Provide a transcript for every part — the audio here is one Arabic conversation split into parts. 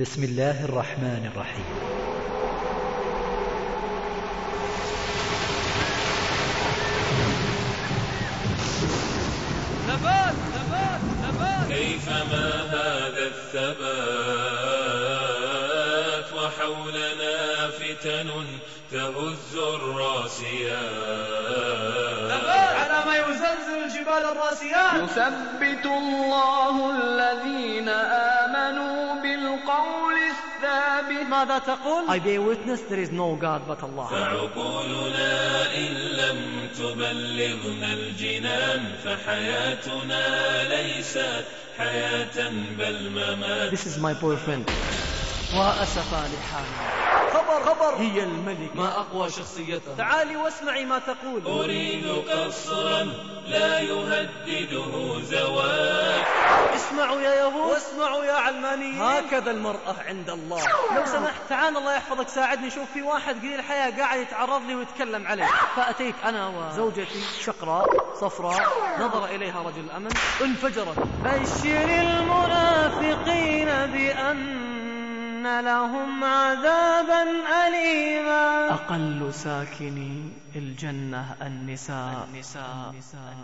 بسم الله الرحمن الرحيم. ثبات ثبات ثبات كيفما هذا الثبات وحولنا فتن تهز الراسيات. ثبات على ما يزلزل الجبال الراسيات. يثبت الله الذين آمنوا ماذا تقول؟ I bear witness there is no God but Allah. فعقولنا إن لم تبلغنا الجنان فحياتنا ليست حياة بل ممات. This is my boyfriend. وأسفا لحالي. خبر. خبر. هي الملكة. ما أقوى شخصيتها. تعالي واسمعي ما تقول. أريد قصرا لا يهدده زواج. اسمعوا يا يهود. واسمعوا يا علمانيين. هكذا المرأة عند الله. لو سمحت تعال الله يحفظك ساعدني. شوف في واحد قليل الحياة قاعد يتعرض لي ويتكلم علي فأتيت أنا وزوجتي شقراء صفراء نظر إليها رجل الأمن انفجرت. بشر المنافقين بأن لهم عذابا أليما. أقل ساكني الجنة النساء. النساء. النساء.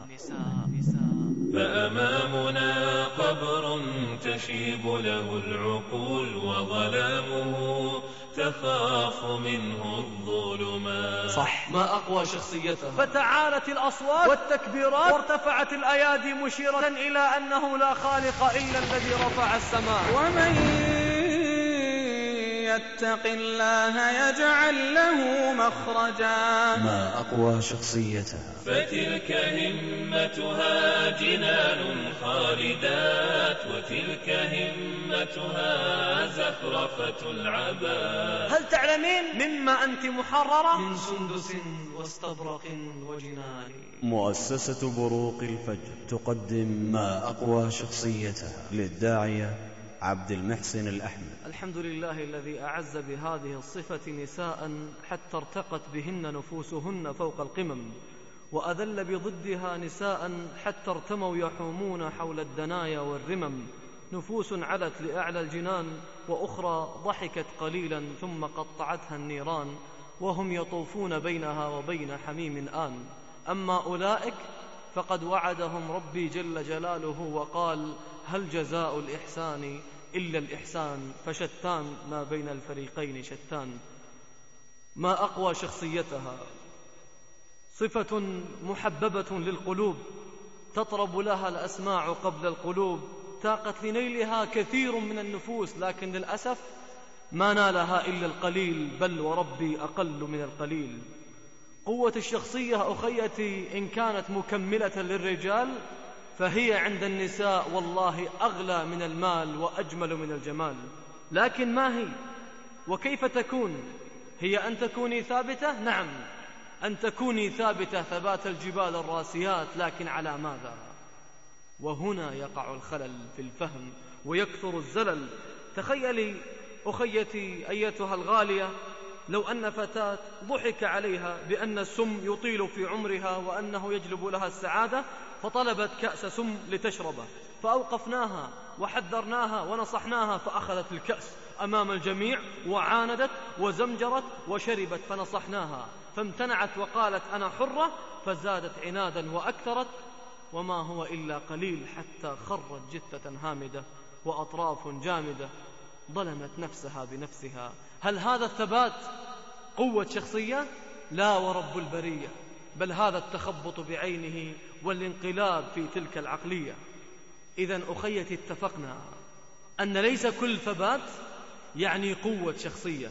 النساء. فأمامنا قبر تشيب له العقول وظلامه تخاف منه الظلمات. صح. ما أقوى شخصيتها؟ فتعالت الأصوات والتكبيرات. وارتفعت الأيادي مشيرة إلى أنه لا خالق إلا الذي رفع السماء. ومن يتق الله يجعل له مخرجا. ما أقوى شخصيتها. فتلك همتها جنان خالدات وتلك همتها زخرفة العباد. هل تعلمين مما أنت محررة؟ من سندس واستبرق وجنان. مؤسسة بروق الفجر تقدم ما أقوى شخصيتها. للداعية عبد المحسن الأحمد. الحمد لله الذي أعز بهذه الصفة نساء حتى ارتقت بهن نفوسهن فوق القمم وأذل بضدها نساء حتى ارتموا يحومون حول الدنايا والرمم. نفوس علت لأعلى الجنان وأخرى ضحكت قليلا ثم قطعتها النيران وهم يطوفون بينها وبين حميم آن. أما أولئك فقد وعدهم ربي جل جلاله وقال هل جزاء الإحسان إلا الإحسان فشتان ما بين الفريقين شتان. ما أقوى شخصيتها صفة محببة للقلوب تطرب لها الأسماع قبل القلوب تاقت لنيلها كثير من النفوس لكن للأسف ما نالها إلا القليل بل وربي أقل من القليل. قوة الشخصية أخيتي إن كانت مكملة للرجال فهي عند النساء والله أغلى من المال وأجمل من الجمال. لكن ما هي؟ وكيف تكون؟ هي أن تكوني ثابتة؟ نعم. أن تكوني ثابتة ثبات الجبال الراسيات لكن على ماذا؟ وهنا يقع الخلل في الفهم ويكثر الزلل. تخيلي أخيتي أيتها الغالية لو أن فتاة ضحك عليها بأن السم يطيل في عمرها وأنه يجلب لها السعادة فطلبت كأس سم لتشربه. فأوقفناها وحذرناها ونصحناها فأخذت الكأس أمام الجميع وعاندت وزمجرت وشربت فنصحناها. فامتنعت وقالت أنا حرة فزادت عنادا وأكثرت وما هو إلا قليل حتى خرت جثة هامدة وأطراف جامدة ظلمت نفسها بنفسها. هل هذا الثبات قوة شخصية؟ لا ورب البرية بل هذا التخبط بعينه والانقلاب في تلك العقلية. إذا أخيتي اتفقنا أن ليس كل ثبات يعني قوة شخصية.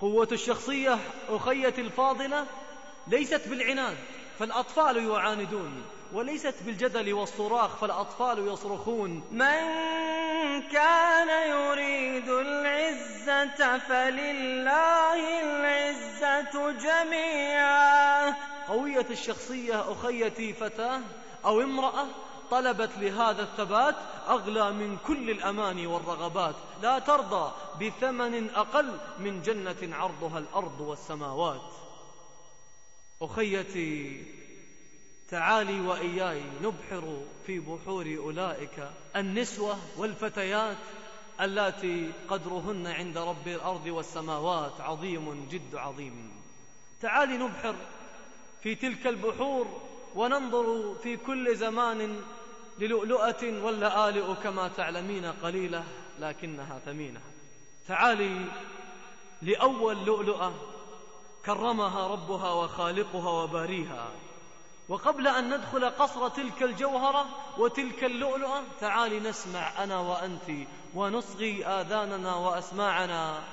قوة الشخصية أخيتي الفاضلة ليست بالعناد فالأطفال يعاندون. وليست بالجدل والصراخ فالأطفال يصرخون. من كان يريد العزة فلله العزة جميعا. قوية الشخصية أخيتي فتاة أو امرأة طلبت لهذا الثبات أغلى من كل الأماني والرغبات. لا ترضى بثمن أقل من جنة عرضها الأرض والسماوات. أخيتي تعالي وإياي نبحر في بحور أولئك النسوة والفتيات اللاتي قدرهن عند رب الأرض والسماوات عظيم جد عظيم. تعالي نبحر في تلك البحور وننظر في كل زمان للؤلؤة واللآلئ كما تعلمين قليلة لكنها ثمينة. تعالي لأول لؤلؤة كرمها ربها وخالقها وباريها. وقبل أن ندخل قصر تلك الجوهرة وتلك اللؤلؤة تعالي نسمع أنا وأنت ونصغي آذاننا وأسماعنا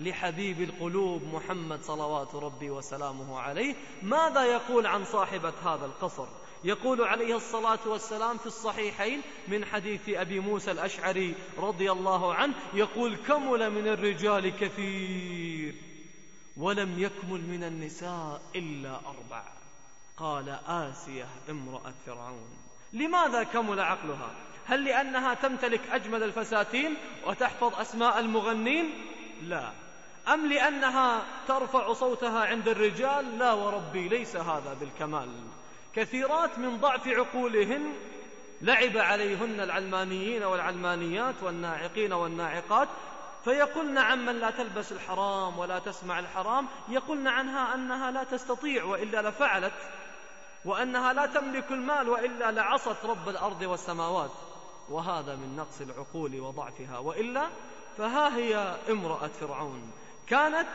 لحبيب القلوب محمد صلوات ربي وسلامه عليه. ماذا يقول عن صاحبة هذا القصر؟ يقول عليه الصلاة والسلام في الصحيحين من حديث أبي موسى الأشعري رضي الله عنه يقول كمل من الرجال كثير ولم يكمل من النساء إلا أربع. قال آسية امرأة فرعون. لماذا كمل عقلها؟ هل لأنها تمتلك أجمل الفساتين وتحفظ أسماء المغنين؟ لا. أم لأنها ترفع صوتها عند الرجال؟ لا وربي ليس هذا بالكمال. كثيرات من ضعف عقولهن لعب عليهن العلمانيين والعلمانيات والناعقين والناعقات فيقولن عمن لا تلبس الحرام ولا تسمع الحرام يقولن عنها أنها لا تستطيع وإلا لفعلت. وأنها لا تملك المال وإلا لعصت رب الأرض والسماوات. وهذا من نقص العقول وضعفها. وإلا فها هي امرأة فرعون. كانت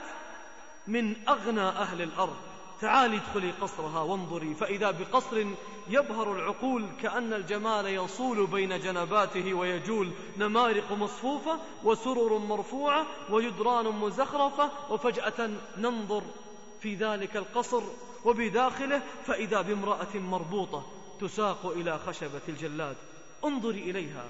من أغنى أهل الأرض. تعالي ادخلي قصرها وانظري. فإذا بقصر يبهر العقول كأن الجمال يصول بين جنباته ويجول. نمارق مصفوفة وسرر مرفوعة وجدران مزخرفة. وفجأة ننظر في ذلك القصر وبداخله فإذا بامرأة مربوطة تساق إلى خشبة الجلاد. انظري إليها.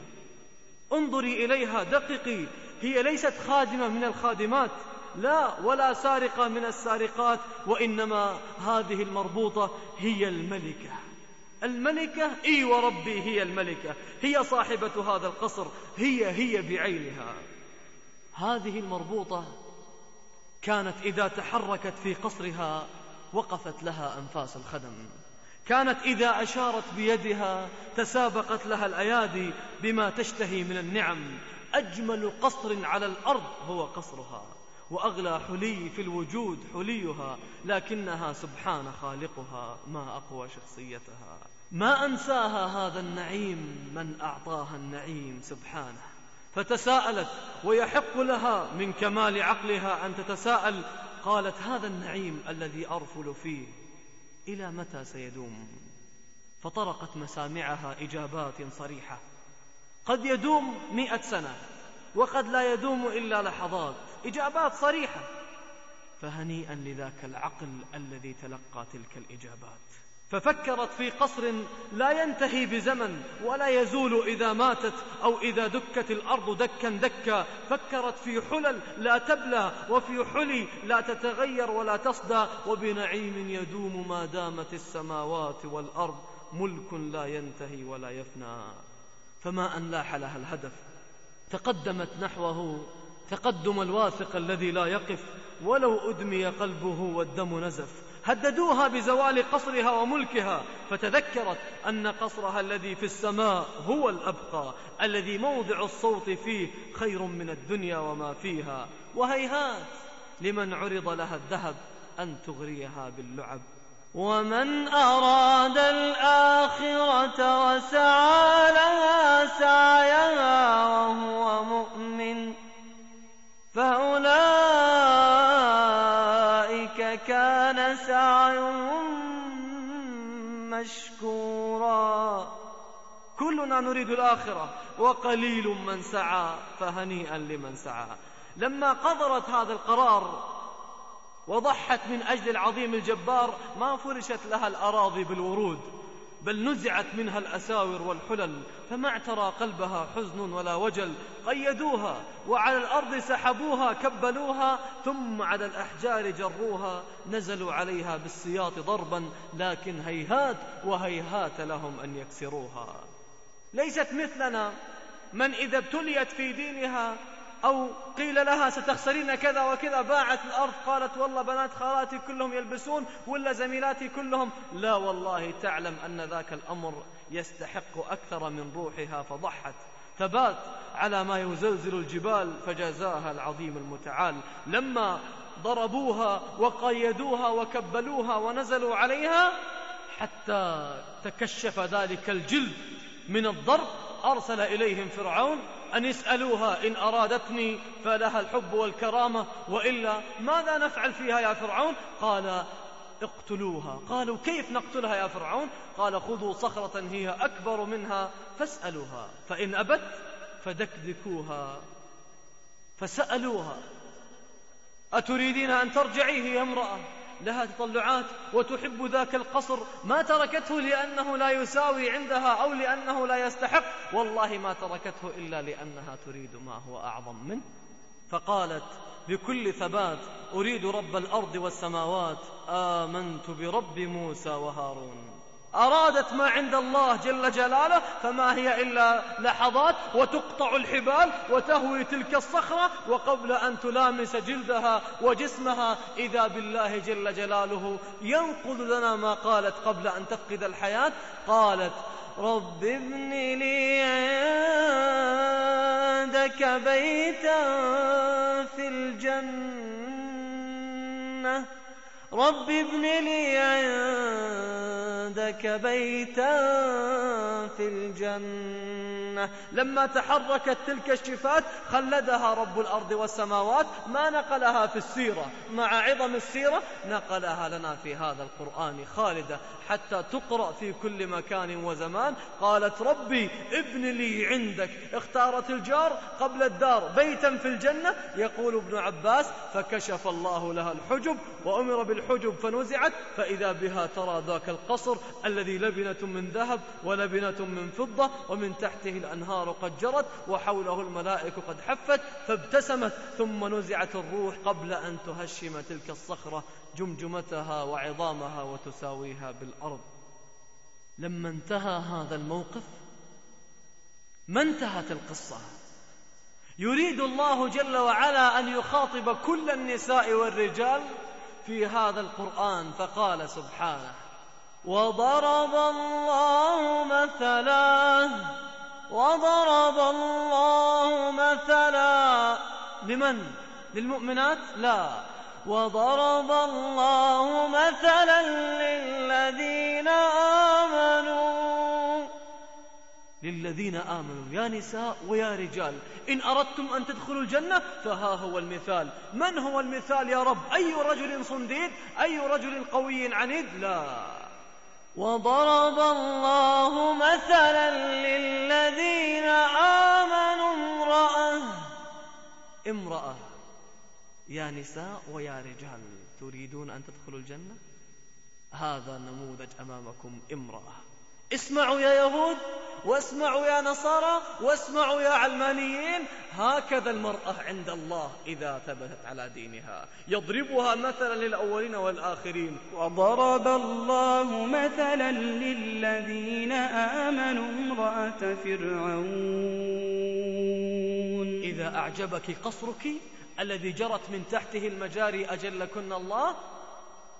انظري إليها دققي. هي ليست خادمة من الخادمات. لا ولا سارقة من السارقات وإنما هذه المربوطة هي الملكة. الملكة إي وربي هي الملكة. هي صاحبة هذا القصر. هي هي بعينها. هذه المربوطة كانت إذا تحركت في قصرها وقفت لها أنفاس الخدم. كانت إذا أشارت بيدها تسابقت لها الأيادي بما تشتهي من النعم. أجمل قصر على الأرض هو قصرها وأغلى حلي في الوجود حليها لكنها سبحان خالقها ما أقوى شخصيتها. ما أنساها هذا النعيم من أعطاها النعيم سبحانه. فتساءلت ويحق لها من كمال عقلها أن تتساءل قالت هذا النعيم الذي أرفل فيه إلى متى سيدوم؟ فطرقت مسامعها إجابات صريحة. قد يدوم مئة سنة وقد لا يدوم إلا لحظات إجابات صريحة. فهنيئا لذاك العقل الذي تلقى تلك الإجابات. ففكرت في قصر لا ينتهي بزمن ولا يزول إذا ماتت أو إذا دكت الأرض دكا دكا. فكرت في حلل لا تبلى وفي حلي لا تتغير ولا تصدى. وبنعيم يدوم ما دامت السماوات والأرض ملك لا ينتهي ولا يفنى. فما أن لاح لها الهدف. تقدمت نحوه تقدم الواثق الذي لا يقف. ولو أدمي قلبه والدم نزف. هددوها بزوال قصرها وملكها فتذكرت أن قصرها الذي في السماء هو الأبقى الذي موضع الصوت فيه خير من الدنيا وما فيها. وهيهات لمن عرض لها الذهب أن تغريها باللعب. ومن أراد الآخرة وسعى لها سعيها وهو مؤمن. مشكورا. كلنا نريد الآخرة وقليل من سعى فهنيئا لمن سعى. لما قدرت هذا القرار وضحت من أجل العظيم الجبار ما فرشت لها الأراضي بالورود. بل نزعت منها الأساور والحلل فما اعترى قلبها حزن ولا وجل. قيدوها وعلى الأرض سحبوها كبلوها ثم على الأحجار جروها. نزلوا عليها بالسياط ضربا لكن هيهات وهيهات لهم أن يكسروها. ليست مثلنا. من إذا ابتليت في دينها أو قيل لها ستخسرين كذا وكذا باعت الأرض قالت والله بنات خالاتي كلهم يلبسون ولا زميلاتي كلهم. لا والله تعلم أن ذاك الأمر يستحق أكثر من روحها فضحت. ثبات على ما يزلزل الجبال فجازاها العظيم المتعال. لما ضربوها وقيدوها وكبلوها ونزلوا عليها حتى تكشف ذلك الجلد من الضرب أرسل إليهم فرعون أن يسألوها إن أرادتني فلها الحب والكرامة وإلا ماذا نفعل فيها يا فرعون؟ قال اقتلوها. قالوا كيف نقتلها يا فرعون؟ قال خذوا صخرة هي أكبر منها فاسألوها. فإن أبت فدكدكوها. فسألوها. أتريدين أن ترجعي هي امرأة؟ لها تطلعات وتحب ذاك القصر ما تركته لأنه لا يساوي عندها أو لأنه لا يستحق. والله ما تركته إلا لأنها تريد ما هو أعظم منه. فقالت بكل ثبات أريد رب الأرض والسماوات. آمنت برب موسى وهارون. أرادت ما عند الله جل جلاله فما هي إلا لحظات وتقطع الحبال وتهوي تلك الصخرة وقبل أن تلامس جلدها وجسمها إذا بالله جل جلاله ينقذ لنا ما قالت قبل أن تفقد الحياة قالت رب ابن لي عندك بيتا في الجنة. رب ابن لي عندك بيتا في الجنة لما تحركت تلك الشفات خلدها رب الأرض والسماوات ما نقلها في السيرة. مع عظم السيرة نقلها لنا في هذا القرآن خالدة حتى تقرأ في كل مكان وزمان. قالت ربي ابن لي عندك. اختارت الجار قبل الدار بيتا في الجنة. يقول ابن عباس فكشف الله لها الحجب وأمر بالحجب فنزعت فإذا بها ترى ذاك القصر الذي لبنة من ذهب ولبنة من فضة ومن تحته الأنهار قد جرت وحوله الملائكة قد حفت فابتسمت ثم نزعت الروح قبل أن تهشم تلك الصخرة جمجمتها وعظامها وتساويها بالأرض. لما انتهى هذا الموقف ما انتهت القصة؟ يريد الله جل وعلا أن يخاطب كل النساء والرجال في هذا القرآن فقال سبحانه وضرب الله مثلا وضرب الله مثلا. لمن؟ للمؤمنات؟ لا. وضرب الله مثلا للذين آمنوا. للذين آمنوا. يا نساء ويا رجال إن أردتم أن تدخلوا الجنة فها هو المثال. من هو المثال يا رب؟ أي رجل صنديد؟ أي رجل قوي عنيد؟ لا. وضرب الله مثلا للذين آمنوا امرأة. امرأة. يا نساء ويا رجال تريدون أن تدخلوا الجنة؟ هذا نموذج أمامكم امرأة. اسمعوا يا يهود واسمعوا يا نصارى واسمعوا يا علمانيين. هكذا المرأة عند الله إذا ثبتت على دينها. يضربها مثلا للأولين والآخرين. وضرب الله مثلا للذين آمنوا امرأة فرعون. إذا أعجبك قصرك الذي جرت من تحته المجاري أجلكن الله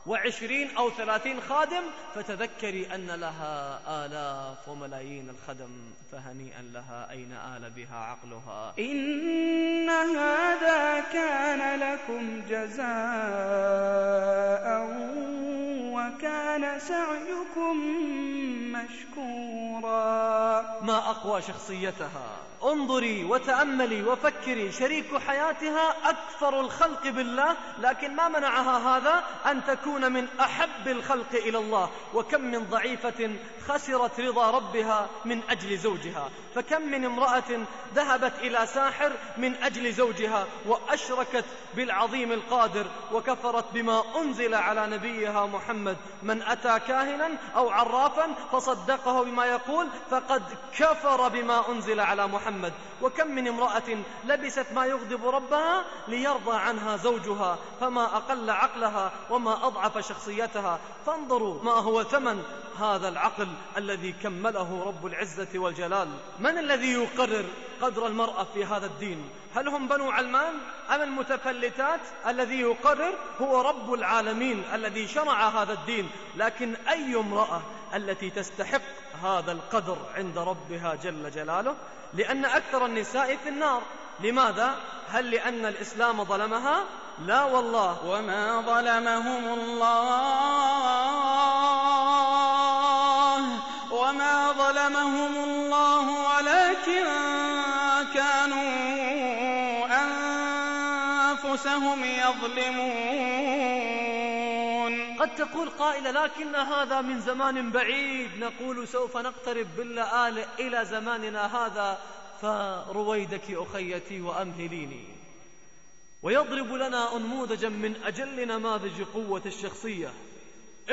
وعشرين أو ثلاثين خادم فتذكري أن لها آلاف وملايين الخدم فهنيئا لها أين آل بها عقلها. إن هذا كان لكم جزاء وكان سعيكم مشكورا. ما أقوى شخصيتها. انظري وتأملي وفكري. شريك حياتها أكثر الخلق بالله لكن ما منعها هذا؟ أن تكون من أحب الخلق إلى الله وكم من ضعيفة خسرت رضا ربها من أجل زوجها فكم من امرأة ذهبت إلى ساحر من أجل زوجها وأشركت بالعظيم القادر وكفرت بما أنزل على نبيها محمد. من أتى كاهنا أو عرافا فصدقه بما يقول فقد كفر بما أنزل على محمد. وكم من امرأة لبست ما يغضب ربها ليرضى عنها زوجها فما أقل عقلها وما أضعف شخصيتها فانظروا ما هو ثمن هذا العقل الذي كمله رب العزة والجلال. من الذي يقرر قدر المرأة في هذا الدين؟ هل هم بنو علمان أم المتفلتات؟ الذي يقرر هو رب العالمين الذي شرع هذا الدين. لكن أي امرأة التي تستحق هذا القدر عند ربها جل جلاله؟ لأن أكثر النساء في النار. لماذا؟ هل لأن الإسلام ظلمها؟ لا والله. وما ظلمهم الله. وما ظلمهم الله ولكن كانوا أنفسهم يظلمون. قد تقول قائلة لكن هذا من زمان بعيد. نقول سوف نقترب باللآلئ إلى زماننا هذا. فرويدك أخيتي وأمهليني. ويضرب لنا أنموذجا من أجل نماذج قوة الشخصية.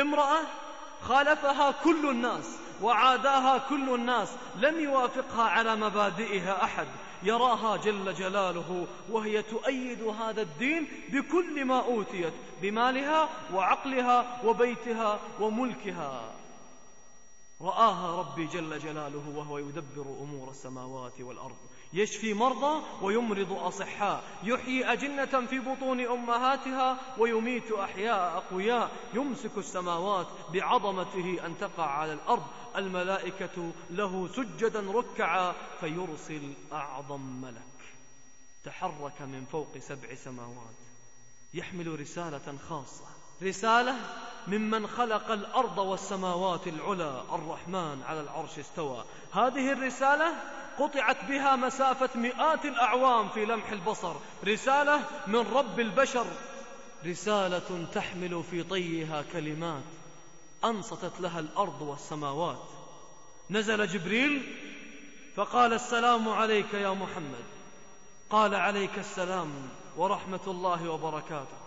امرأة خالفها كل الناس وعاداها كل الناس لم يوافقها على مبادئها أحد. يراها جل جلاله وهي تؤيد هذا الدين بكل ما أوتيت بمالها وعقلها وبيتها وملكها. رآها ربي جل جلاله وهو يدبر أمور السماوات والأرض. يشفي مرضى ويمرض أصحاء. يحيي أجنة في بطون أمهاتها ويميت أحياء أقوياء. يمسك السماوات بعظمته أن تقع على الأرض. الملائكة له سجدا ركعا فيرسل أعظم ملك. تحرك من فوق سبع سماوات. يحمل رسالة خاصة. رسالة ممن خلق الأرض والسماوات العلى الرحمن على العرش استوى. هذه الرسالة قطعت بها مسافة مئات الأعوام في لمح البصر. رسالة من رب البشر. رسالة تحمل في طيها كلمات. أنصتت لها الأرض والسماوات. نزل جبريل فقال السلام عليك يا محمد. قال عليك السلام ورحمة الله وبركاته.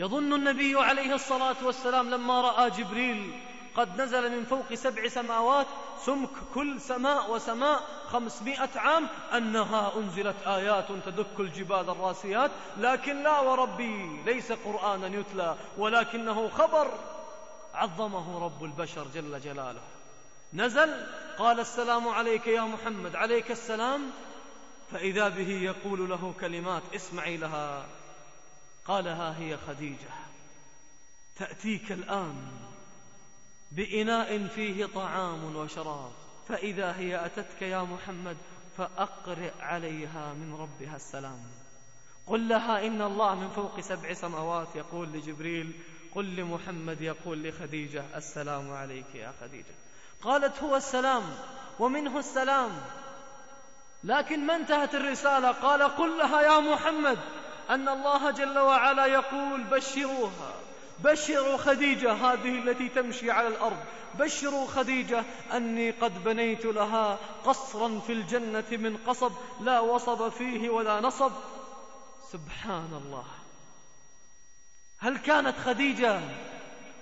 يظن النبي عليه الصلاة والسلام لما رأى جبريل قد نزل من فوق سبع سماوات سمك كل سماء وسماء خمسمائة عام أنها أنزلت آيات تدك الجبال الراسيات لكن لا وربي ليس قرآنا يتلى ولكنه خبر عظمه رب البشر جل جلاله. نزل قال السلام عليك يا محمد عليك السلام فإذا به يقول له كلمات اسمعي لها. قال ها هي خديجة. تأتيك الآن بإناء فيه طعام وشراب فإذا هي أتتك يا محمد فأقرئ عليها من ربها السلام. قل لها إن الله من فوق سبع سماوات يقول لجبريل قل لمحمد يقول لخديجة السلام عليك يا خديجة. قالت هو السلام ومنه السلام. لكن ما انتهت الرسالة؟ قال قل لها يا محمد. أن الله جل وعلا يقول بشروها. بشروا خديجة هذه التي تمشي على الأرض. بشروا خديجة أني قد بنيت لها قصرا في الجنة من قصب لا وصب فيه ولا نصب. سبحان الله. هل كانت خديجة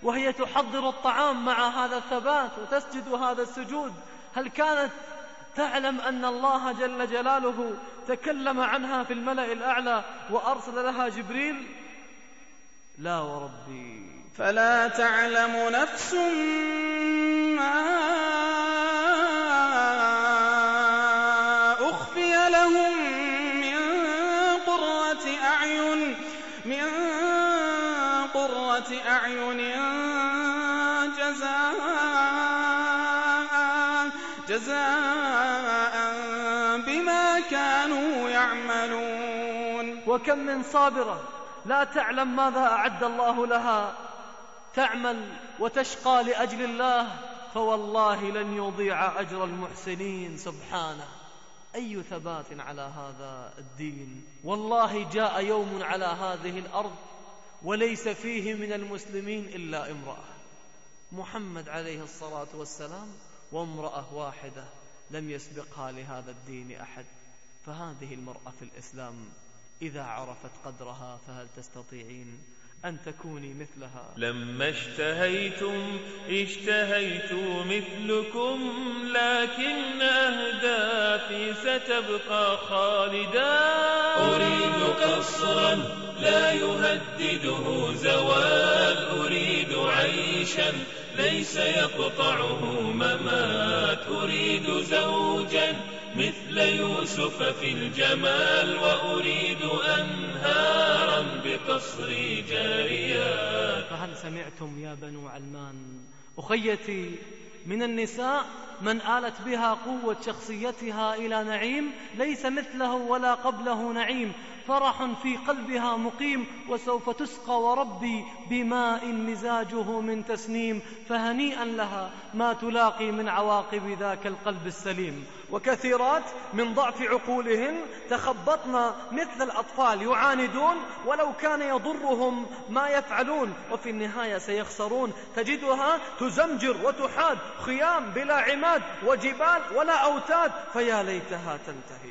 وهي تحضر الطعام مع هذا الثبات وتسجد هذا السجود؟ هل كانت تعلم أن الله جل جلاله تكلم عنها في الملأ الأعلى وأرسل لها جبريل. لا وربي. فلا تعلم نفس ما أخفي لهم من قرة أعين من قرة أعين جزاء بما كانوا يعملون. وكم من صابرة لا تعلم ماذا أعد الله لها. تعمل وتشقى لأجل الله فوالله لن يضيع أجر المحسنين سبحانه. أي ثبات على هذا الدين؟ والله جاء يوم على هذه الأرض وليس فيه من المسلمين إلا امرأة. محمد عليه الصلاة والسلام وامرأة واحدة لم يسبقها لهذا الدين أحد فهذه المرأة في الإسلام إذا عرفت قدرها فهل تستطيعين أن تكوني مثلها؟ لما اشتهيتم اشتهيت مثلكم لكن أهدافي ستبقى خالدا. أريد قصرا لا يهدده زوال أريد عيشا ليس يقطعه ممات أريد زوجا مثل يوسف في الجمال وأريد أنهارا بقصر النصر جاريا فهل سمعتم يا بنو علمان أخيتي من النساء من آلت بها قوة شخصيتها إلى نعيم؟ ليس مثله ولا قبله نعيم. فرح في قلبها مقيم وسوف تسقى وربي بماء مزاجه من تسنيم فهنيئا لها ما تلاقي من عواقب ذاك القلب السليم. وكثيرات من ضعف عقولهن تخبطن مثل الأطفال يعاندون ولو كان يضرهم ما يفعلون وفي النهاية سيخسرون. تجدها تزمجر وتحاد خيام بلا عماد وجبال ولا أوتاد. فيا ليتها تنتهي.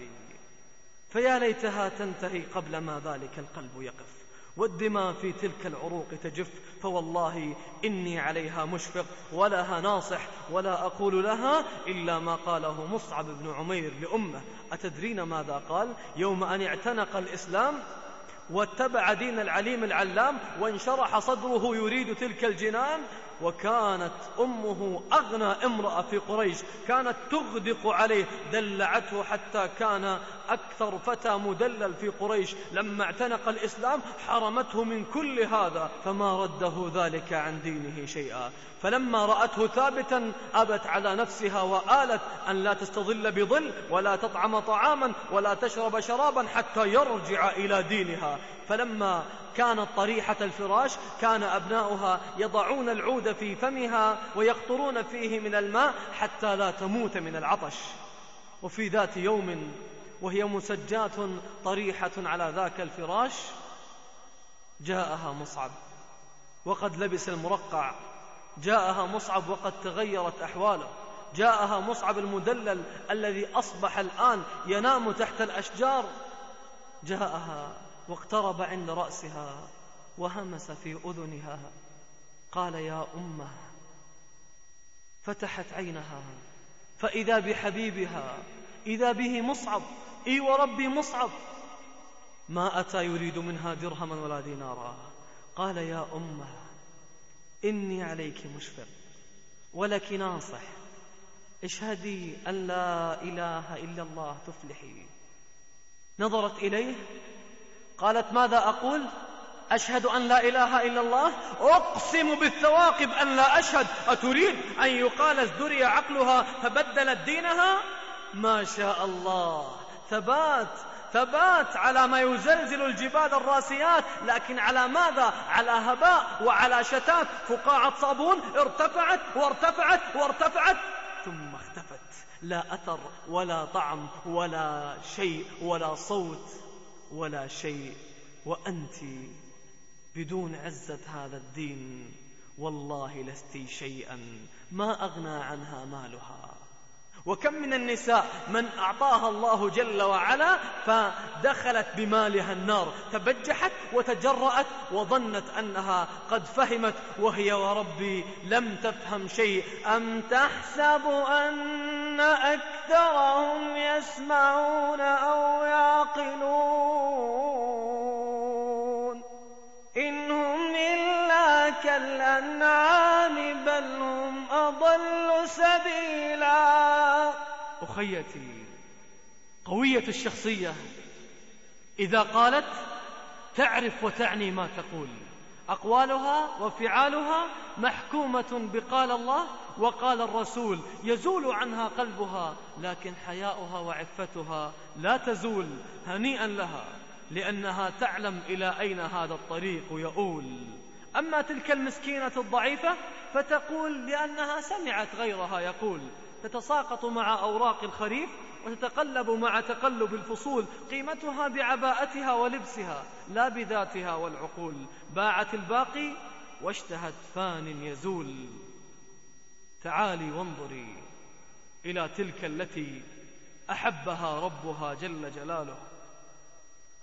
فيا ليتها تنتهي قبل ما ذلك القلب يقف. والدماء في تلك العروق تجف. فوالله إني عليها مشفق ولها ناصح ولا أقول لها إلا ما قاله مصعب بن عمير لأمه. أتدرين ماذا قال؟ يوم أن اعتنق الإسلام واتبع دين العليم العلام وانشرح صدره يريد تلك الجنان وكانت أمه أغنى امرأة في قريش كانت تغدق عليه دلعته حتى كان أكثر فتى مدلل في قريش. لما اعتنق الإسلام حرمته من كل هذا فما رده ذلك عن دينه شيئا. فلما رأته ثابتا أبت على نفسها وآلت أن لا تستظل بظل ولا تطعم طعاما ولا تشرب شرابا حتى يرجع إلى دينها. فلما كانت طريحة الفراش كان أبناؤها يضعون العود في فمها ويقطرون فيه من الماء حتى لا تموت من العطش. وفي ذات يوم وهي مسجاة طريحة على ذاك الفراش جاءها مصعب. وقد لبس المرقع. جاءها مصعب وقد تغيرت أحواله. جاءها مصعب المدلل الذي أصبح الآن ينام تحت الأشجار. جاءها واقترب عند رأسها وهمس في أذنها. قال يا أمة فتحت عينها. فإذا بحبيبها إذا به مصعب إي وربي مصعب. ما أتى يريد منها درهما ولا دينارا. قال يا أمة إني عليك مشفق ولك ناصح. اشهدي أن لا إله إلا الله تفلحي. نظرت إليه قالت ماذا أقول؟ أشهد أن لا إله إلا الله أقسم بالثواقب أن لا أشهد. أتريد أن يقال ازدري عقلها فبدلت دينها؟ ما شاء الله. ثبات ثبات على ما يزلزل الجبال الراسيات. لكن على ماذا؟ على هباء وعلى شتات. فقاعة صابون ارتفعت وارتفعت وارتفعت. ثم اختفت. لا أثر ولا طعم ولا شيء ولا صوت. ولا شيء وأنت بدون عزة هذا الدين. والله لست شيئا ما أغنى عنها مالها. وكم من النساء من أعطاها الله جل وعلا فدخلت بمالها النار تبجحت وتجرأت وظنت أنها قد فهمت وهي وربي لم تفهم شيء أم تحسب أن أكثرهم يسمعون أو يعقلون إن هم إلا كالأنعام بل هم أضل سبيلا أخيتي قوية الشخصية إذا قالت تعرف وتعني ما تقول. أقوالها وفعالها محكومة بقال الله وقال الرسول يزول عنها قلبها لكن حياؤها وعفتها لا تزول هنيئا لها لأنها تعلم إلى أين هذا الطريق يؤول. أما تلك المسكينة الضعيفة فتقول لأنها سمعت غيرها يقول تتساقط مع أوراق الخريف وتتقلب مع تقلب الفصول قيمتها بعباءتها ولبسها لا بذاتها والعقول. باعت الباقي واشتهت فان يزول. تعالي وانظري إلى تلك التي أحبها ربها جل جلاله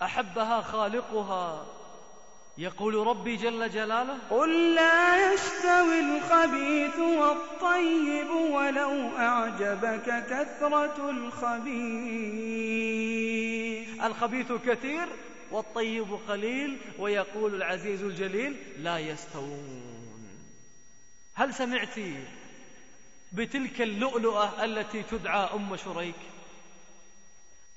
أحبها خالقها يقول ربي جل جلاله قل لا يستوي الخبيث والطيب ولو أعجبك كثرة الخبيث. الخبيث كثير والطيب قليل ويقول العزيز الجليل لا يستوون. هل سمعت بتلك اللؤلؤة التي تدعى أم شريك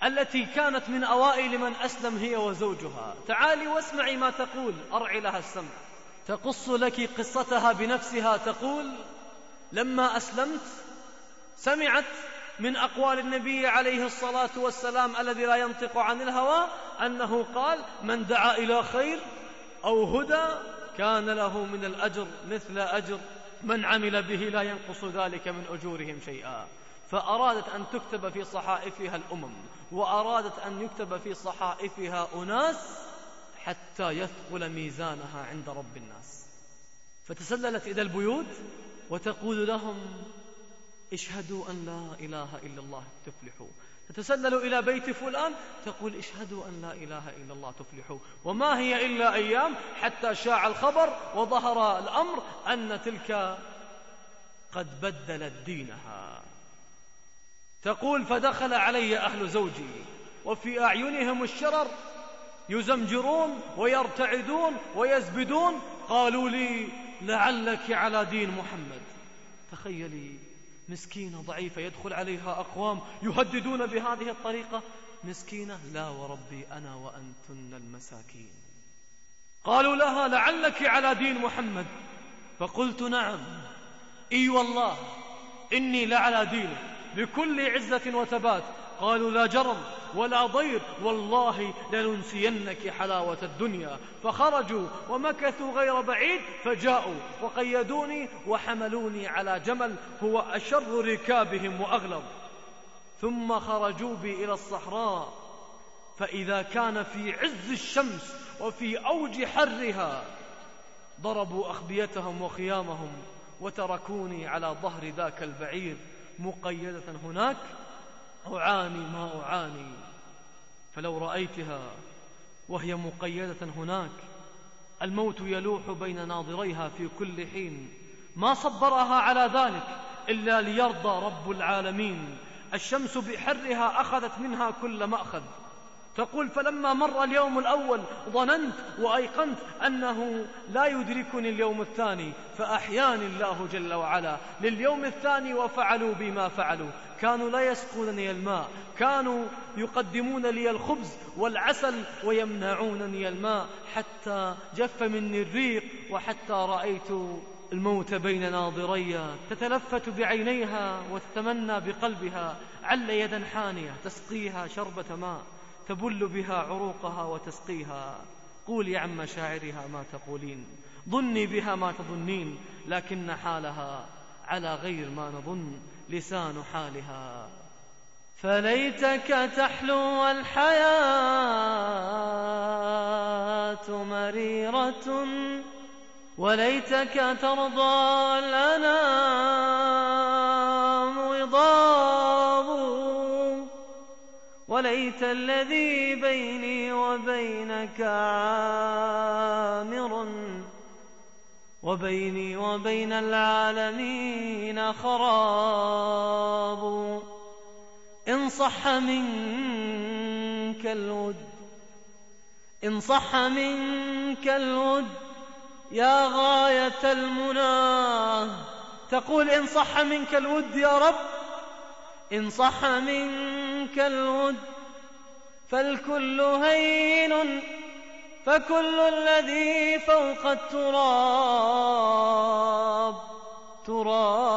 التي كانت من أوائل من أسلم هي وزوجها. تعالي واسمعي ما تقول أرعي لها السمع. تقص لك قصتها بنفسها تقول لما أسلمت سمعت من أقوال النبي عليه الصلاة والسلام الذي لا ينطق عن الهوى أنه قال من دعا إلى خير أو هدى كان له من الأجر مثل أجر من عمل به لا ينقص ذلك من أجورهم شيئا. فأرادت أن تكتب في صحائفها الأمم وأرادت أن يكتب في صحائفها أناس حتى يثقل ميزانها عند رب الناس. فتسللت إلى البيوت وتقول لهم اشهدوا أن لا إله إلا الله تفلحوا. تتسلل إلى بيت فلان تقول اشهدوا أن لا إله إلا الله تفلحوا. وما هي إلا أيام حتى شاع الخبر وظهر الأمر أن تلك قد بدلت دينها. تقول فدخل علي أهل زوجي وفي أعينهم الشرر يزمجرون ويرتعدون ويزبدون قالوا لي لعلك على دين محمد. تخيلي مسكينة ضعيفة يدخل عليها أقوام يهددون بهذه الطريقة. مسكينة لا وربي أنا وأنتن المساكين. قالوا لها لعلك على دين محمد. فقلت نعم. إي والله إني لعلى دينه بكل عزة وثبات. قالوا لا جرم ولا ضير والله لننسينك حلاوة الدنيا. فخرجوا ومكثوا غير بعيد فجاءوا وقيدوني وحملوني على جمل هو أشر ركابهم وأغلب. ثم خرجوا بي إلى الصحراء فإذا كان في عز الشمس وفي أوج حرها ضربوا أخبيتهم وخيامهم وتركوني على ظهر ذاك البعير مقيدة هناك. أعاني ما أعاني. فلو رأيتها وهي مقيدة هناك الموت يلوح بين ناظريها في كل حين. ما صبرها على ذلك إلا ليرضى رب العالمين. الشمس بحرها أخذت منها كل مأخذ. تقول فلما مر اليوم الأول ظننت وأيقنت أنه لا يدركني اليوم الثاني فأحياني الله جل وعلا. لليوم الثاني وفعلوا بما فعلوا. كانوا لا يسقونني الماء كانوا يقدمون لي الخبز والعسل ويمنعونني الماء حتى جف مني الريق وحتى رأيت الموت بين ناظري. تتلفت بعينيها وتتمنى بقلبها عل يدا حانية تسقيها شربة ماء. تبل بها عروقها وتسقيها. قولي عن مشاعرها ما تقولين. ظني بها ما تظنين لكن حالها على غير ما نظن لسان حالها. فليتك تحلو الحياة مريرة وليتك ترضى الأنام وضاب وليت الذي بيني وبينك عامر وبيني وبين العالمين خراب إن صح منك الود إن صح منك الود يا غاية المنى تقول إن صح منك الود يا رب إن صح منك الود فالكل هين فكل الذي فوق التراب تراب.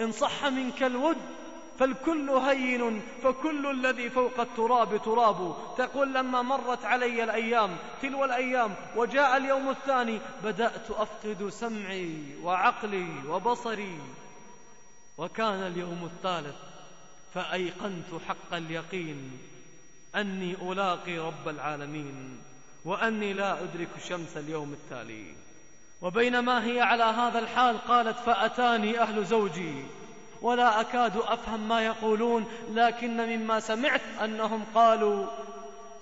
إن صح منك الود فالكل هين فكل الذي فوق التراب تراب. تقول لما مرت علي الأيام تلو الأيام وجاء اليوم الثاني بدأت أفقد سمعي وعقلي وبصري. وكان اليوم الثالث فأيقنت حق اليقين أني ألاقي رب العالمين وأني لا أدرك شمس اليوم التالي. وبينما هي على هذا الحال قالت فأتاني أهل زوجي ولا أكاد أفهم ما يقولون لكن مما سمعت أنهم قالوا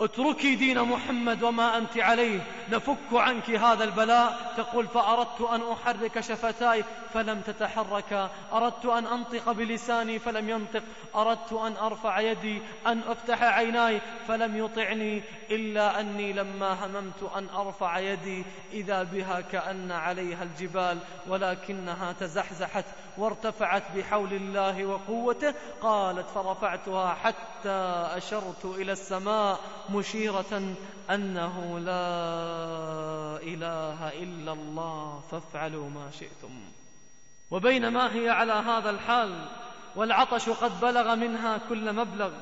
اتركي دين محمد وما أنت عليه. نفك عنك هذا البلاء. تقول فأردت أن أحرك شفتاي فلم تتحركا أردت أن أنطق بلساني فلم ينطق. أردت أن أرفع يدي أن أفتح عيناي فلم يطعني. إلا أني لما هممت أن أرفع يدي إذا بها كأن عليها الجبال. ولكنها تزحزحت وارتفعت بحول الله وقوته قالت فرفعتها حتى أشرت إلى السماء مشيرة أنه لا إله إلا الله فافعلوا ما شئتم. وبينما هي على هذا الحال والعطش قد بلغ منها كل مبلغ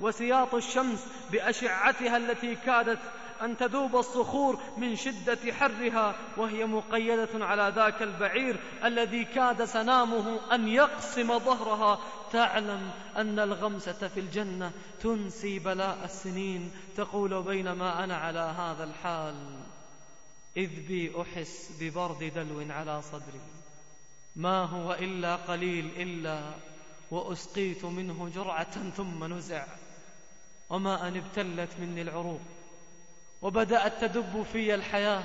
وسياط الشمس بأشعتها التي كادت أن تذوب الصخور من شدة حرها وهي مقيدة على ذاك البعير الذي كاد سنامه أن يقسم ظهرها. تعلم أن الغمسة في الجنة تنسي بلاء السنين. تقول بينما أنا على هذا الحال. إذ بي أحس ببرد دلو على صدري. ما هو إلا قليل إلا وأسقيت منه جرعة ثم نزع. وما أن ابتلت مني العروق. وبدأت تدب في الحياة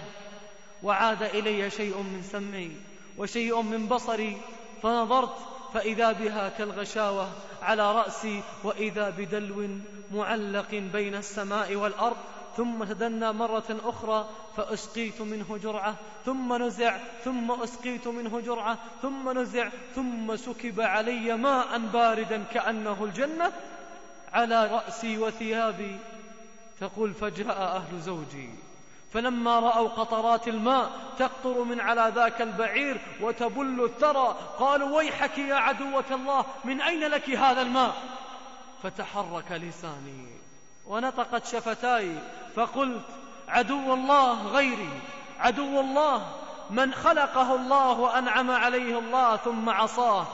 وعاد إلي شيء من سمعي وشيء من بصري فنظرت فإذا بها كالغشاوة على رأسي وإذا بدلو معلق بين السماء والأرض ثم تدنى مرة أخرى فأسقيت منه جرعة ثم نزع ثم أسقيت منه جرعة ثم نزع ثم سكب علي ماء باردا كأنه الجنة على رأسي وثيابي. تقول فجاء أهل زوجي فلما رأوا قطرات الماء تقطر من على ذاك البعير وتبل الثرى قالوا ويحك يا عدوة الله من أين لك هذا الماء؟ فتحرك لساني ونطقت شفتاي فقلت عدو الله غيري عدو الله من خلقه الله وأنعم عليه الله ثم عصاه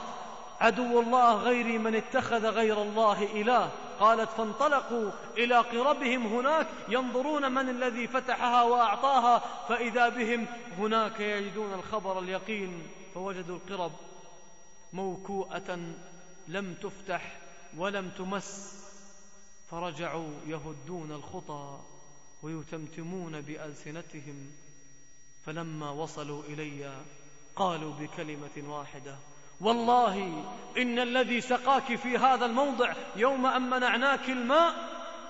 عدو الله غيري من اتخذ غير الله إله. قالت فانطلقوا إلى قربهم هناك ينظرون من الذي فتحها وأعطاها فإذا بهم هناك يجدون الخبر اليقين فوجدوا القرب موكوءة لم تفتح ولم تمس فرجعوا يهدون الخطى ويتمتمون بألسنتهم فلما وصلوا إلي قالوا بكلمة واحدة والله إن الذي سقاك في هذا الموضع يوم أن منعناك الماء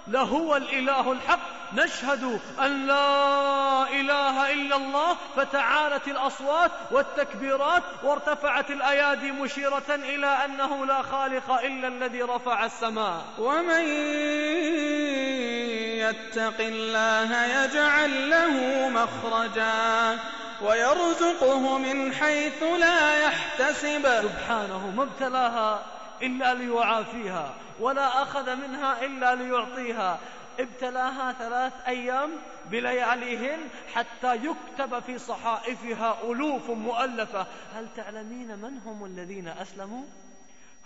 لهو الإله الحق. نشهد أن لا إله إلا الله فتعالت الأصوات والتكبيرات وارتفعت الأيادي مشيرة إلى أنه لا خالق إلا الذي رفع السماء. ومن يتق الله يجعل له مخرجا. ويرزقه من حيث لا يحتسب. سبحانه ما ابتلاها إلا ليعافيها ولا أخذ منها إلا ليعطيها. ابتلاها ثلاث أيام بلياليهن حتى يكتب في صحائفها ألوف مؤلفة. هل تعلمين من هم الذين أسلموا؟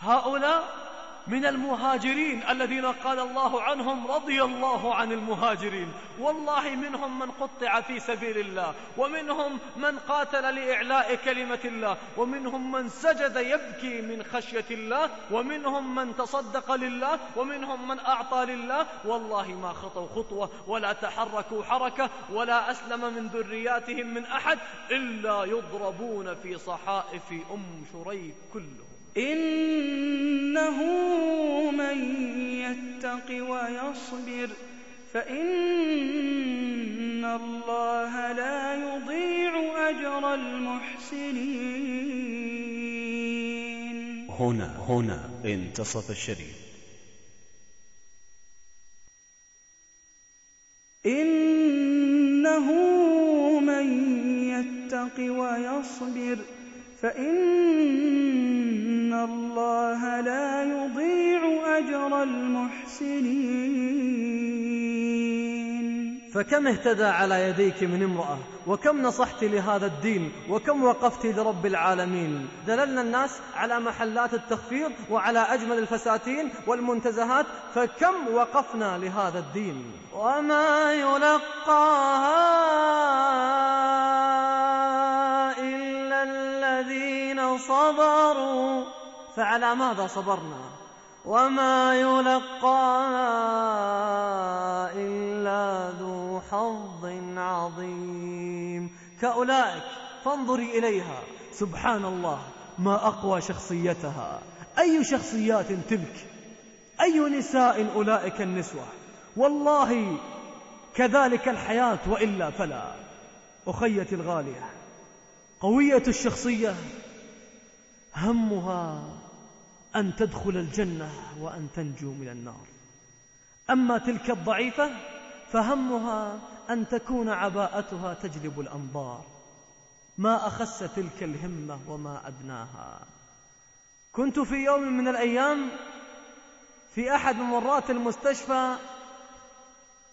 هؤلاء من المهاجرين الذين قال الله عنهم رضي الله عن المهاجرين. والله منهم من قطع في سبيل الله ومنهم من قاتل لإعلاء كلمة الله ومنهم من سجد يبكي من خشية الله ومنهم من تصدق لله ومنهم من أعطى لله. والله ما خطوا خطوة ولا تحركوا حركة ولا أسلم من ذرياتهم من أحد إلا يضربون في صحائف أم شريك كلهم. إنه من يتق ويصبر فإن الله لا يضيع أجر المحسنين. هنا هنا انتصف الشريف. إنه من يتق ويصبر فإن الله لا يضيع أجر المحسنين. فكم اهتدى على يديك من امرأة؟ وكم نصحت لهذا الدين؟ وكم وقفت لرب العالمين؟ دللنا الناس على محلات التخفيض وعلى أجمل الفساتين والمنتزهات فكم وقفنا لهذا الدين؟ وما يلقاها إلا الذين صبروا. فعلى ماذا صبرنا؟ وما يلقاها إلا ذو حظ عظيم. عظيم كأولئك فانظري إليها. سبحان الله ما أقوى شخصيتها. أي شخصيات تلك؟ أي نساء أولئك النسوة؟ والله كذلك الحياة وإلا فلا. أخيتي الغالية قوية الشخصية همها أن تدخل الجنة وأن تنجو من النار. أما تلك الضعيفة فهمها أن تكون عباءتها تجلب الأنظار. ما أخس تلك الهمة وما أدناها. كنت في يوم من الأيام في أحد ممرات المستشفى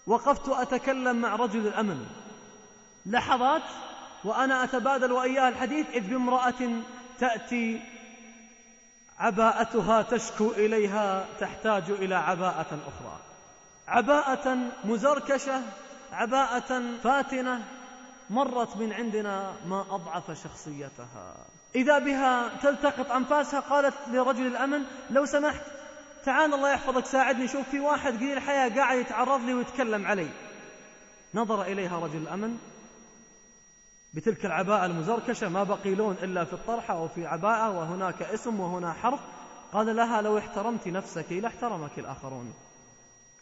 وقفت أتكلم مع رجل الأمن. لحظات وأنا أتبادل وإياه الحديث إذ بامرأة تأتي عباءتها تشكو إليها تحتاج إلى عباءة أخرى. عباءة مزركشة عباءة فاتنة مرت من عندنا ما أضعف شخصيتها. إذا بها تلتقط أنفاسها قالت لرجل الأمن لو سمحت تعال الله يحفظك ساعدني شوف في واحد قليل الحياة قاعد يتعرض لي ويتكلم علي. نظر إليها رجل الأمن بتلك العباءة المزركشة ما بقي لون إلا في الطرحة أو في عباءة وهناك اسم وهنا حرف. قال لها لو احترمت نفسك لاحترمك الآخرون.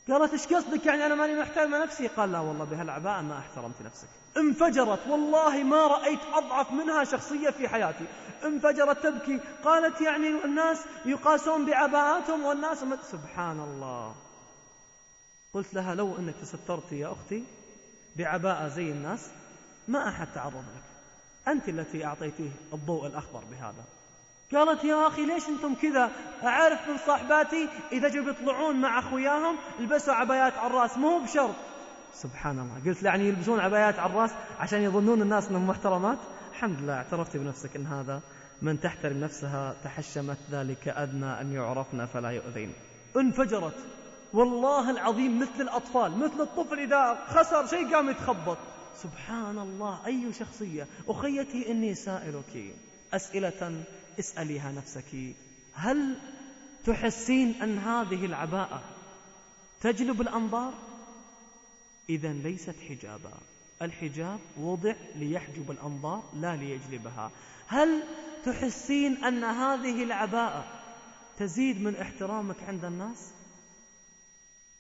قالت إيش قصدك يعني أنا ماني محترمة نفسي؟ قال لا والله بهالعباءة ما احترمت نفسك. انفجرت والله ما رأيت أضعف منها شخصية في حياتي. انفجرت تبكي. قالت يعني الناس يقاسون بعباءاتهم والناس سبحان الله قلت لها لو أنك تسترت يا أختي بعباءة زي الناس ما أحد تعرض لك. أنت التي أعطيتيه الضوء الأخضر بهذا. قالت يا أخي ليش أنتم كذا؟ أعرف من صاحباتي إذا جو بيطلعون مع أخوياهم لبسوا عبايات على الرأس. مو بشرط. سبحان الله. قلت يعني يلبسون عبايات على الرأس عشان يظنون الناس أنهم محترمات؟ الحمد لله. اعترفت بنفسك أن هذا من تحترم نفسها تحشمت ذلك أدنى أن يعرفن فلا يؤذين. انفجرت. والله العظيم مثل الأطفال مثل الطفل إذا خسر شيء قام يتخبط. سبحان الله أي شخصية أخيتي إني سائلك. أسئلة اسأليها نفسك. هل تحسين أن هذه العباءة تجلب الأنظار؟ إذا ليست حجابا. الحجاب وضع ليحجب الأنظار لا ليجلبها. هل تحسين أن هذه العباءة تزيد من احترامك عند الناس؟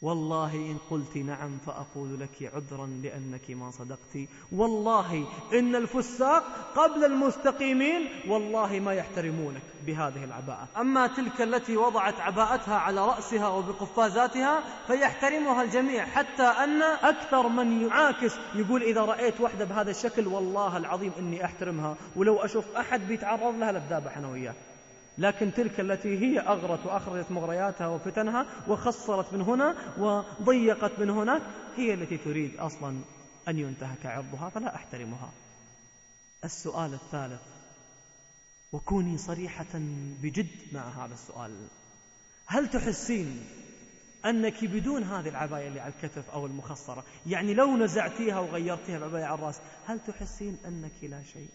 والله إن قلت نعم فأقول لك عذرا لأنك ما صدقت. والله إن الفساق قبل المستقيمين والله ما يحترمونك بهذه العباءة. أما تلك التي وضعت عباءتها على رأسها وبقفازاتها فيحترمها الجميع حتى أن أكثر من يعاكس يقول إذا رأيت وحدة بهذا الشكل والله العظيم إني أحترمها. ولو أشوف أحد بيتعرض لها للذابح أنا وياه. لكن تلك التي هي أغرت وأخرجت مغرياتها وفتنها وخصرت من هنا وضيقت من هناك هي التي تريد أصلا أن ينتهك عرضها فلا أحترمها. السؤال الثالث وكوني صريحة بجد مع هذا السؤال. هل تحسين أنك بدون هذه العباية اللي على الكتف أو المخصرة يعني لو نزعتيها وغيرتيها العباية على الرأس هل تحسين أنك لا شيء؟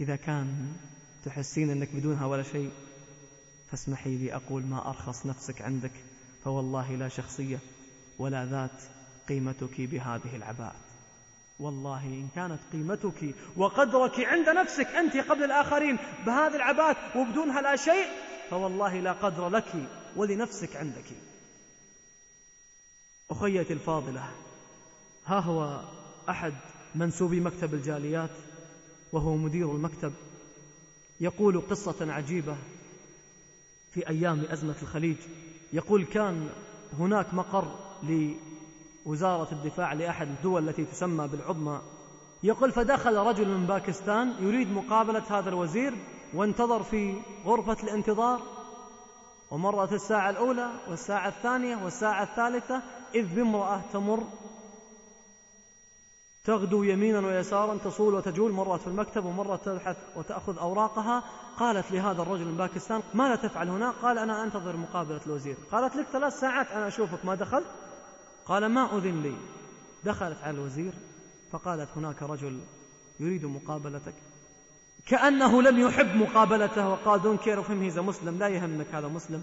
إذا كان تحسين أنك بدونها ولا شيء. فاسمحي لي أقول ما أرخص نفسك عندك فوالله لا شخصية ولا ذات قيمتك بهذه العباءة. والله إن كانت قيمتك وقدرك عند نفسك أنت قبل الآخرين بهذه العباءة وبدونها لا شيء فوالله لا قدر لك ولنفسك عندك. أخيتي الفاضلة ها هو أحد منسوبي مكتب الجاليات وهو مدير المكتب. يقول قصة عجيبة في أيام أزمة الخليج. يقول كان هناك مقر لوزارة الدفاع لأحد الدول التي تسمى بالعظمى. يقول فدخل رجل من باكستان يريد مقابلة هذا الوزير وانتظر في غرفة الانتظار. ومرت الساعة الأولى والساعة الثانية والساعة الثالثة إذ بامرأة تمر تغدو يمينا ويسارا تصول وتجول مرت في المكتب ومرت تبحث وتأخذ أوراقها. قالت لهذا الرجل من باكستان ماذا تفعل هنا؟ قال أنا أنتظر مقابلة الوزير. قالت لك ثلاث ساعات أنا أشوفك ما دخلت قال ما أذن لي. دخلت على الوزير فقالت هناك رجل يريد مقابلتك. كأنه لم يحب مقابلته وقال don't care of Muslim لا يهمك هذا مسلم.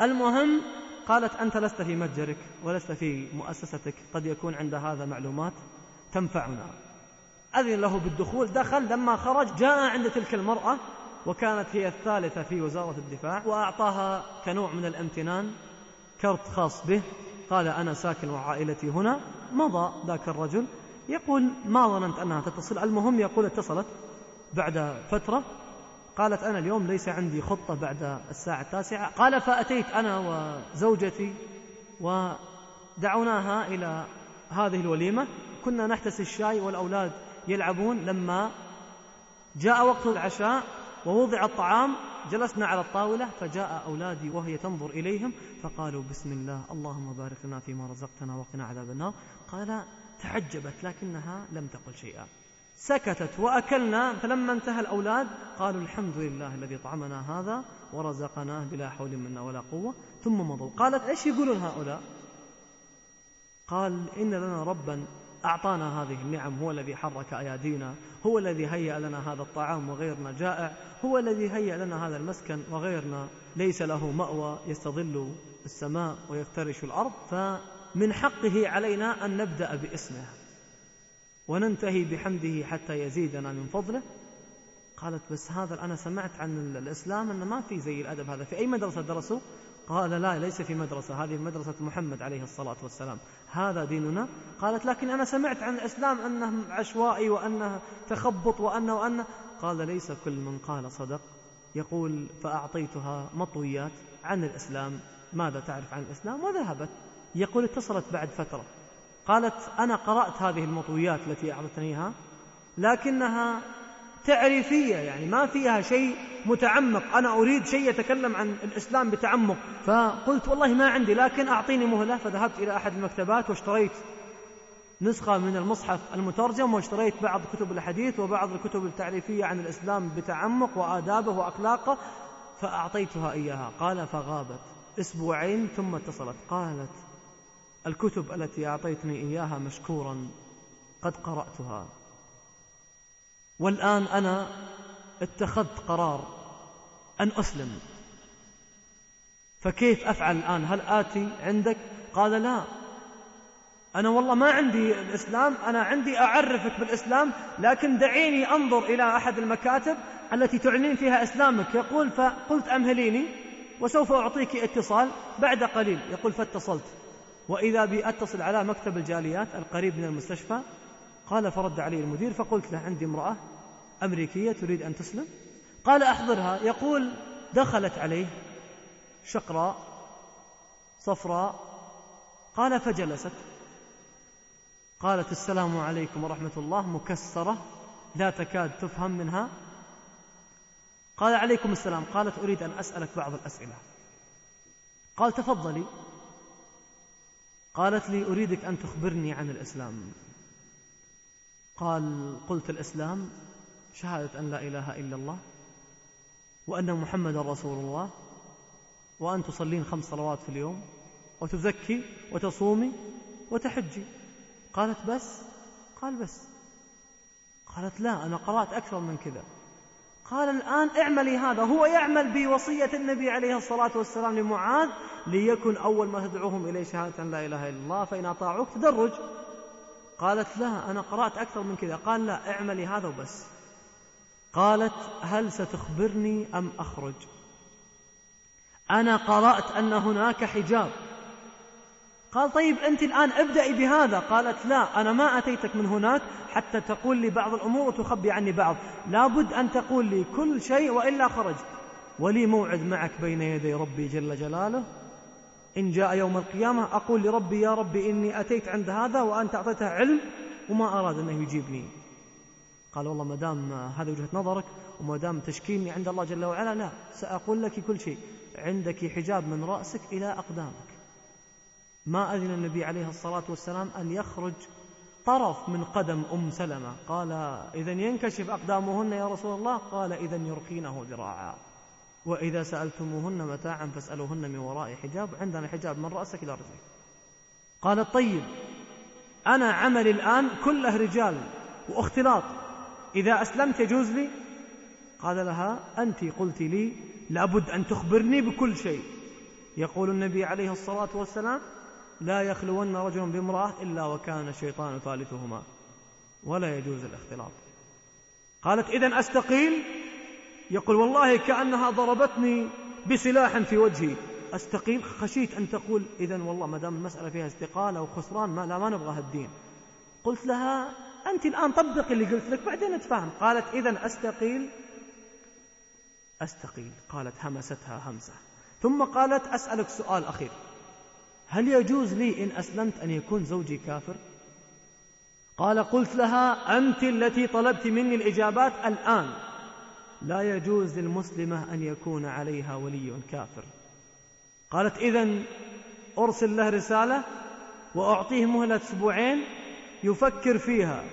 المهم قالت أنت لست في متجرك ولست في مؤسستك قد يكون عند هذا معلومات. تنفعنا أذن له بالدخول دخل لما خرج جاء عند تلك المرأة وكانت هي الثالثة في وزارة الدفاع وأعطاها كنوع من الامتنان كرت خاص به قال أنا ساكن وعائلتي هنا مضى ذاك الرجل. يقول ما ظننت أنها تتصل. المهم يقول اتصلت بعد فترة قالت أنا اليوم ليس عندي خطة بعد الساعة التاسعة. قال فأتيت أنا وزوجتي ودعوناها إلى هذه الوليمة. كنا نحتسي الشاي والأولاد يلعبون لما جاء وقت العشاء ووضع الطعام جلسنا على الطاولة فجاء أولادي وهي تنظر إليهم فقالوا بسم الله اللهم بارك لنا فيما رزقتنا وقنا عذاب النار. قال تعجبت لكنها لم تقل شيئا. سكتت وأكلنا فلما انتهى الأولاد قالوا الحمد لله الذي طعمنا هذا ورزقناه بلا حول منا ولا قوة. ثم مضوا. قالت إيش يقولون هؤلاء؟ قال إن لنا ربا أعطانا هذه النعم هو الذي حرك أيادينا هو الذي هيأ لنا هذا الطعام وغيرنا جائع هو الذي هيأ لنا هذا المسكن وغيرنا. ليس له مأوى يستظل السماء ويفترش الأرض فمن حقه علينا أن نبدأ باسمه. وننتهي بحمده حتى يزيدنا من فضله. قالت بس هذا أنا سمعت عن الإسلام أنه ما في زي الأدب هذا. في أي مدرسة درسوا؟ قال لا ليس في مدرسة هذه مدرسة محمد عليه الصلاة والسلام. هذا ديننا؟ قالت لكن أنا سمعت عن الإسلام أنه عشوائي وأنه تخبط وأنه وأنه. قال ليس كل من قال صدق. يقول فأعطيتها مطويات عن الإسلام. ماذا تعرف عن الإسلام؟ وذهبت. يقول اتصلت بعد فترة. قالت أنا قرأت هذه المطويات التي أعطتنيها لكنها تعريفية يعني ما فيها شيء متعمق. أنا أريد شيء يتكلم عن الإسلام بتعمق. فقلت والله ما عندي لكن أعطيني مهلة. فذهبت إلى أحد المكتبات واشتريت نسخة من المصحف المترجم واشتريت بعض كتب الحديث وبعض الكتب التعريفية عن الإسلام بتعمق وآدابه وأخلاقه فأعطيتها إياها. قال فغابت. أسبوعين ثم اتصلت. قالت الكتب التي أعطيتني إياها مشكورا قد قرأتها. والآن أنا اتخذت قرار أن أسلم. فكيف أفعل الآن؟ هل آتي عندك؟ قال لا. أنا والله ما عندي الإسلام أنا عندي أعرفك بالإسلام لكن دعيني أنظر إلى أحد المكاتب التي تعلنين فيها إسلامك. يقول فقلت أمهليني وسوف أعطيك اتصال بعد قليل. يقول فاتصلت. وإذا بي أتصل على مكتب الجاليات القريب من المستشفى. قال فرد علي المدير فقلت له عندي امرأة أمريكية تريد أن تسلم. قال أحضرها. يقول دخلت عليه شقراء صفراء. قال فجلست. قالت السلام عليكم ورحمة الله مكسرة لا تكاد تفهم منها. قال عليكم السلام. قالت أريد أن أسألك بعض الأسئلة. قال تفضلي. قالت لي أريدك أن تخبرني عن الإسلام. قال قلت الإسلام شهادة أن لا إله إلا الله وأن محمد رسول الله وأن تصلين خمس صلوات في اليوم وتزكي وتصومي وتحجي. قالت بس قال بس. قالت لا أنا قرأت أكثر من كذا. قال الآن اعملي هذا. هو يعمل بوصية النبي عليه الصلاة والسلام لمعاذ ليكن أول ما تدعوهم إليه شهادة لا إله إلا الله فإن أطاعوك تدرج. قالت لا أنا قرأت أكثر من كذا. قال لا اعملي هذا وبس. قالت هل ستخبرني أم أخرج؟ أنا قرأت أن هناك حجاب. قال طيب أنت الآن ابدأي بهذا. قالت لا أنا ما أتيتك من هناك حتى تقول لي بعض الأمور وتخبي عني بعض. لابد أن تقول لي كل شيء وإلا خرجت ولي موعد معك بين يدي ربي جل جلاله. إن جاء يوم القيامة أقول لربي يا ربي إني أتيت عند هذا وأنت أعطيته علم وما أراد أنه يجيبني. قال والله ما دام هذه وجهة نظرك وما دام تشكيني عند الله جل وعلا لا سأقول لك كل شيء. عندك حجاب من رأسك إلى أقدامك. ما أذن النبي عليه الصلاة والسلام أن يخرج طرف من قدم أم سلمة؟ قال إذا ينكشف أقدامهن يا رسول الله؟ قال إذا يرخينه ذراعا. وإذا سألتموهن متاعا فاسألوهن من وراء حجاب عندنا حجاب من رأسك إلى رجلك. قال طيب أنا عملي الآن كله رجال واختلاط. إذا أسلمت يجوز لي؟ قال لها أنت قلت لي لابد أن تخبرني بكل شيء. يقول النبي عليه الصلاة والسلام لا يخلون رجل بامرأة إلا وكان الشيطان ثالثهما ولا يجوز الاختلاط. قالت إذا أستقيل؟ يقول والله كأنها ضربتني بسلاح في وجهي. أستقيل؟ خشيت أن تقول إذا والله ما دام المسألة فيها استقالة وخسران ما لا ما نبغى هالدين. قلت لها أنت الآن طبقي اللي قلت لك بعدين نتفاهم. قالت إذا أستقيل؟ أستقيل قالت همستها همسة. ثم قالت أسألك سؤال أخير. هل يجوز لي إن أسلمت أن يكون زوجي كافر؟ قال قلت لها أنت التي طلبت مني الإجابات الآن. لا يجوز للمسلمة أن يكون عليها ولي كافر. قالت إذا أرسل له رسالة وأعطيه مهلة أسبوعين يفكر فيها.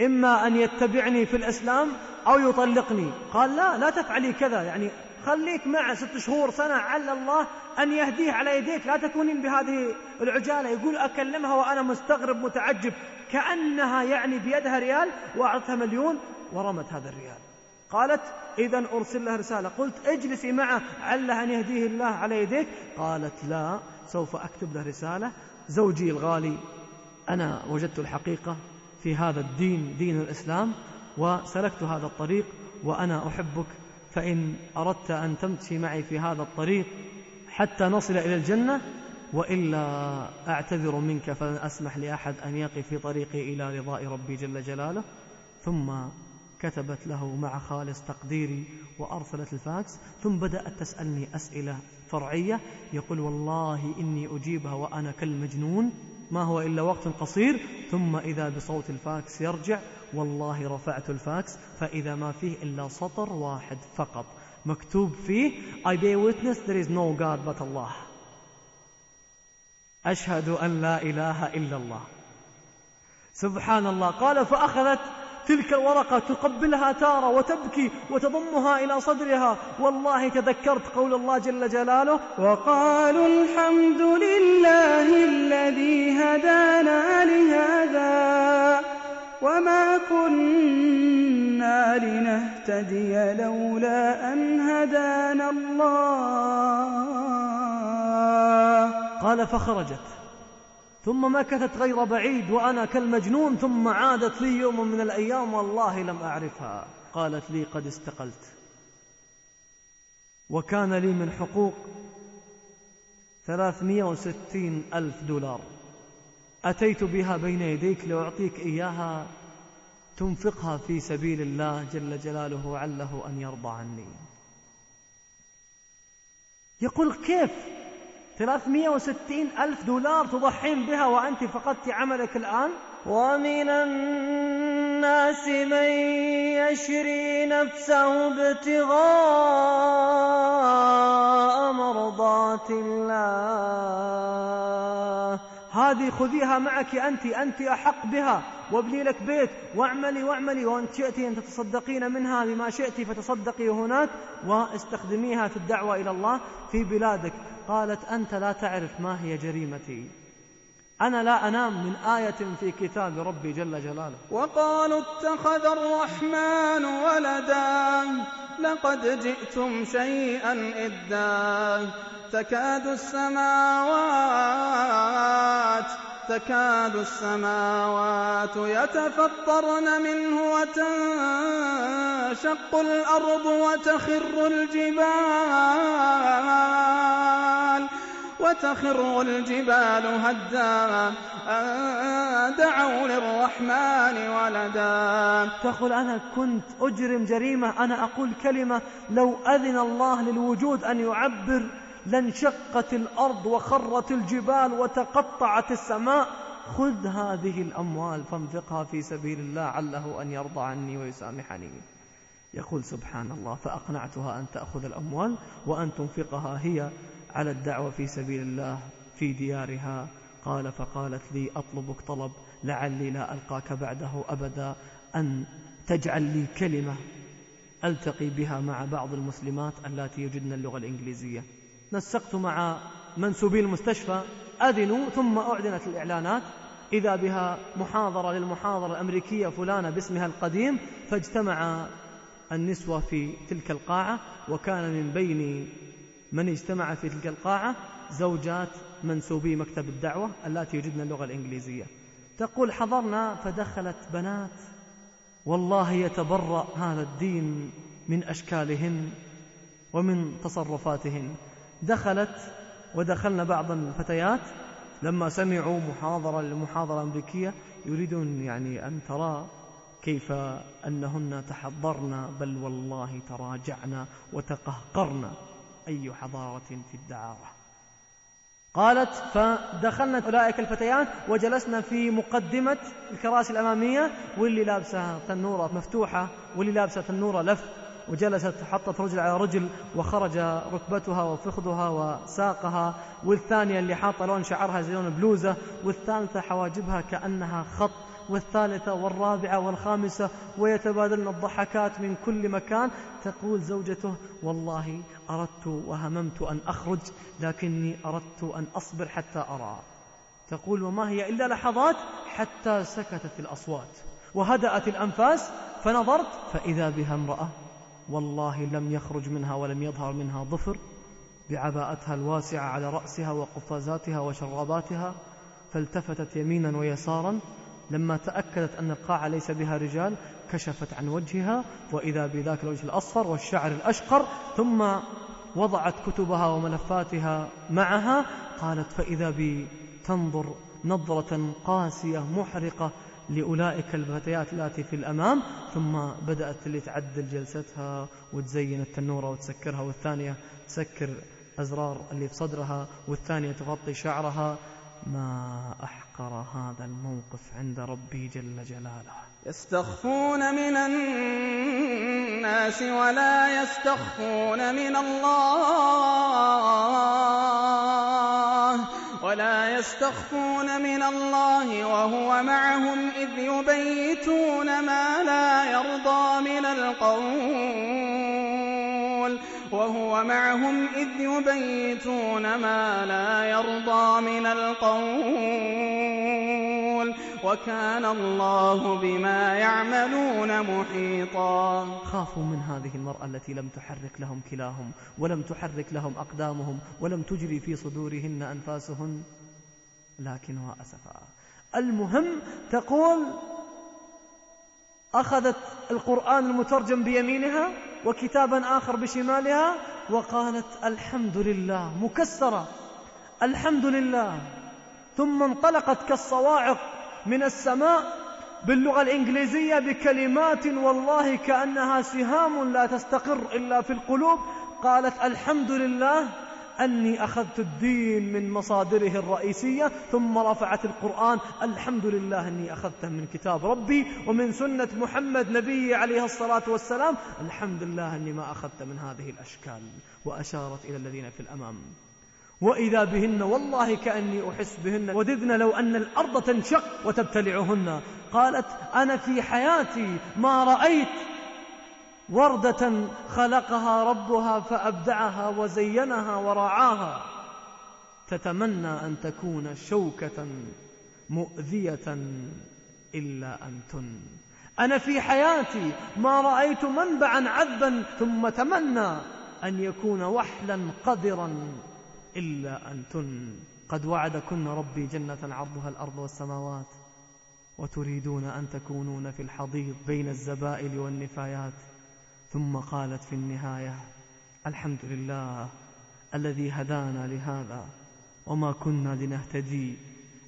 إما أن يتبعني في الإسلام أو يطلقني. قال لا لا تفعلي كذا. يعني خليك معه ست شهور سنة عل الله أن يهديه على يديك. لا تكونين بهذه العجالة. يقول أكلمها وأنا مستغرب متعجب. كأنها يعني بيدها ريال وأعطتها مليون ورمت هذا الريال. قالت إذا أرسل له رسالة. قلت اجلسي معه عل أن يهديه الله على يديك. قالت لا سوف أكتب له رسالة. زوجي الغالي أنا وجدت الحقيقة في هذا الدين دين الإسلام وسلكت هذا الطريق وأنا أحبك فإن أردت أن تمشي معي في هذا الطريق حتى نصل إلى الجنة وإلا أعتذر منك فلن أسمح لأحد أن يقف في طريقي إلى رضاء ربي جل جلاله. ثم كتبت له مع خالص تقديري وأرسلت الفاكس ثم بدأت تسألني أسئلة فرعية يقول والله إني أجيبها وأنا كالمجنون ما هو إلا وقت قصير ثم إذا بصوت الفاكس يرجع والله رفعت الفاكس فإذا ما فيه إلا سطر واحد فقط. مكتوب فيه I bear witness there is no God but Allah. أشهد أن لا إله إلا الله. سبحان الله. قال فأخذت تلك الورقة تقبلها تارة وتبكي وتضمها إلى صدرها. والله تذكرت قول الله جل جلاله وقالوا الحمد لله الذي هدانا لهذا وما كنا لنهتدي لولا أن هدانا الله. قال فخرجت. ثم مكثت غير بعيد وأنا كالمجنون ثم عادت لي يوم من الأيام والله لم أعرفها. قالت لي قد استقلت. وكان لي من حقوق ثلاثمائة وستين ألف دولار. أتيت بها بين يديك لأعطيك إياها تنفقها في سبيل الله جل جلاله عله أن يرضى عني. يقول كيف؟ 360 ألف دولار تضحين بها وأنت فقدت عملك الآن. ومن الناس من يشري نفسه ابتغاء مرضات الله. هذه خذيها معك أنت أنت أحق بها. وابني لك بيت واعملي واعملي. وأن شئت أن تتصدقين منها بما شئت فتصدقي هناك. واستخدميها في الدعوة إلى الله في بلادك. قالت أنت لا تعرف ما هي جريمتي. أنا لا أنام من آية في كتاب ربي جل جلاله. وقالوا اتخذ الرحمن ولدا لقد جئتم شيئا إدا تكاد السماوات تكاد السماوات يتفطرن منه وتنشق الأرض وتخر الجبال وتخر الجبال هدا. أن دعوا للرحمن ولدا. تقول أنا كنت أجرم جريمة أنا أقول كلمة لو أذن الله للوجود أن يعبر لانشقت الأرض وخرت الجبال وتقطعت السماء. خذ هذه الأموال فانفقها في سبيل الله عله أن يرضى عني ويسامحني. يقول سبحان الله فأقنعتها أن تأخذ الأموال وأن تنفقها هي على الدعوة في سبيل الله في ديارها. قال فقالت لي أطلبك طلب لعلي لا ألقاك بعده أبدا أن تجعل لي كلمة ألتقي بها مع بعض المسلمات اللاتي يجدن اللغة الإنجليزية. نسقت مع منسوبي المستشفى أذنوا ثم أعلنت الإعلانات. إذا بها محاضرة للمحاضرة الأمريكية فلانة باسمها القديم فاجتمع النسوة في تلك القاعة وكان من بين من اجتمع في تلك القاعة زوجات منسوبي مكتب الدعوة اللاتي يجدن اللغة الإنجليزية. تقول حضرنا فدخلت بنات. والله يتبرأ هذا الدين من أشكالهن ومن تصرفاتهن. دخلت ودخلنا بعض الفتيات لما سمعوا محاضرة للمحاضرة الأمريكية يريدون يعني أن ترى كيف أنهن تحضرن بل والله تراجعن وتقهقرن أي حضارة في الدعارة. قالت فدخلنا أولئك الفتيات وجلسنا في مقدمة الكراسي الأمامية واللي لابسة تنورة مفتوحة واللي لابسة تنورة لف وجلست حطت رجل على رجل وخرج ركبتها وفخذها وساقها والثانية اللي حاطة لون شعرها زي لون بلوزة والثالثة حواجبها كأنها خط والثالثة والرابعة والخامسة ويتبادلن الضحكات من كل مكان. تقول زوجته والله أردت وهممت أن أخرج لكني أردت أن أصبر حتى أرى. تقول وما هي إلا لحظات حتى سكتت الأصوات وهدأت الأنفاس. فنظرت فإذا بها امرأة والله لم يخرج منها ولم يظهر منها ظفر بعباءتها الواسعة على رأسها وقفازاتها وشراباتها فالتفتت يمينا ويسارا لما تأكدت أن القاعة ليس بها رجال كشفت عن وجهها وإذا بذاك الوجه الأصفر والشعر الأشقر ثم وضعت كتبها وملفاتها معها قالت فإذا بي تنظر نظرة قاسية محرقة لأولئك الفتيات التي في الأمام ثم بدأت اللي تعدل جلستها وتزين التنورة وتسكرها والثانية تسكر أزرار اللي في صدرها والثانية تغطي شعرها. ما أحقر هذا الموقف عند ربي جل جلاله. يستخفون من الناس ولا يستخفون من الله. ولا يستخفون من الله وهو معهم إذ يبيتون ما لا يرضى من القول وهو معهم إذ يبيتون ما لا يرضى من القول وكان الله بما يعملون محيطا. خافوا من هذه المرأة التي لم تحرك لهم كلاهم ولم تحرك لهم أقدامهم ولم تجري في صدورهن أنفاسهن. لكنها أسفا المهم تقول أخذت القرآن المترجم بيمينها وكتابا آخر بشمالها وقالت الحمد لله مكسرة. الحمد لله. ثم انطلقت كالصواعق. من السماء باللغة الإنجليزية بكلمات والله كأنها سهام لا تستقر إلا في القلوب. قالت الحمد لله أني أخذت الدين من مصادره الرئيسية ثم رفعت القرآن. الحمد لله أني أخذته من كتاب ربي ومن سنة محمد نبي عليه الصلاة والسلام. الحمد لله أني ما أخذت من هذه الأشكال وأشارت إلى الذين في الأمام. وإذا بهن والله كأني أحس بهن. وددن لو أن الأرض تنشق وتبتلعهن. قالت أنا في حياتي ما رأيت وردة خلقها ربها فأبدعها وزينها ورعاها. تتمنى أن تكون شوكة مؤذية إلا أن تن أنا في حياتي ما رأيت منبعا عذبا ثم تمنى أن يكون وحلا قذرا إلا أن تن. قد وعدكن ربي جنة عرضها الأرض والسماوات وتريدون أن تكونون في الحضيض بين الزبائل والنفايات. ثم قالت في النهاية الحمد لله الذي هدانا لهذا وما كنا لنهتدي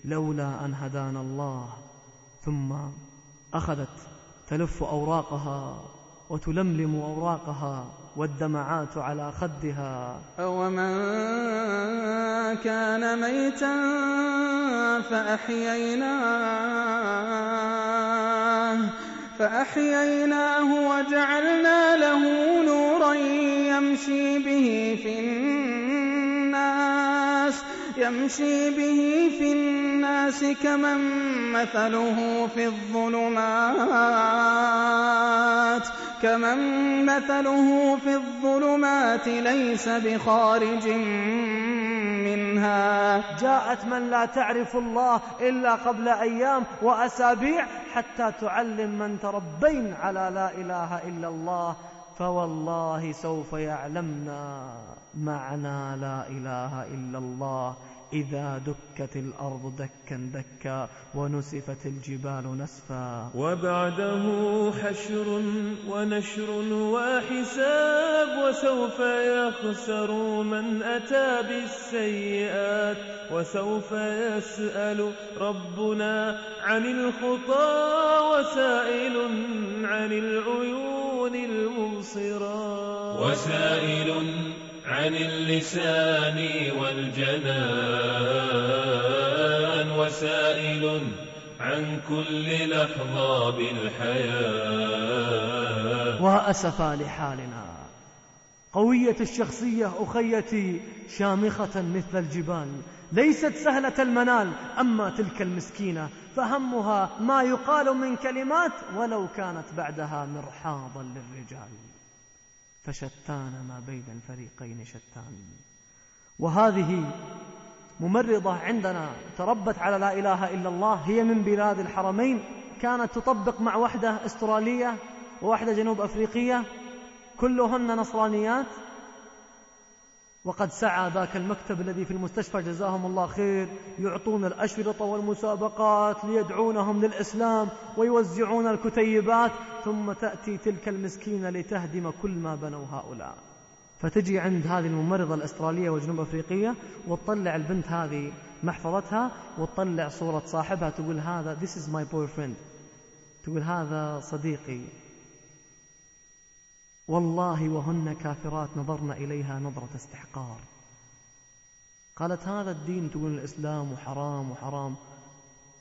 لولا أن هدانا الله. ثم أخذت تلف أوراقها وتلملم أوراقها والدمعات على خدها. أومن كان ميتا فأحييناه فأحييناه وجعلنا له نورا يمشي به في الناس يمشي به في الناس كمن مثله في الظلمات. كمن مثله في الظلمات ليس بخارج منها. جاءت من لا تعرف الله إلا قبل أيام وأسابيع حتى تعلم من تربين على لا إله إلا الله. فوالله سوف يعلمنا معنى لا إله إلا الله. إذا دكت الأرض دكا دكا ونسفت الجبال نسفا. وبعده حشر ونشر وحساب وسوف يخسر من أتى بالسيئات وسوف يسأل ربنا عن الخطى وسائل عن العيون المبصرات. وسائل عن اللسان والجنان وسائل عن كل لحظة بالحياة وأسفا لحالنا. قوية الشخصية أخيتي شامخة مثل الجبال. ليست سهلة المنال أما تلك المسكينة فهمها ما يقال من كلمات ولو كانت بعدها مرحاضا للرجال. فشتان ما بين الفريقين شتان. وهذه ممرضة عندنا تربت على لا إله إلا الله هي من بلاد الحرمين كانت تطبق مع وحدة أسترالية وواحدة جنوب أفريقية كلهن نصرانيات وقد سعى ذاك المكتب الذي في المستشفى جزاهم الله خير يعطون الأشرطة والمسابقات ليدعونهم للإسلام ويوزعون الكتيبات ثم تأتي تلك المسكينة لتهدم كل ما بنوا هؤلاء. فتجي عند هذه الممرضة الأسترالية والجنوب أفريقية وتطلع البنت هذه محفظتها وتطلع صورة صاحبها تقول هذا this is my boyfriend. تقول هذا صديقي. والله وهن كافرات نظرن إليها نظرة استحقار. قالت هذا الدين تقول الإسلام وحرام وحرام.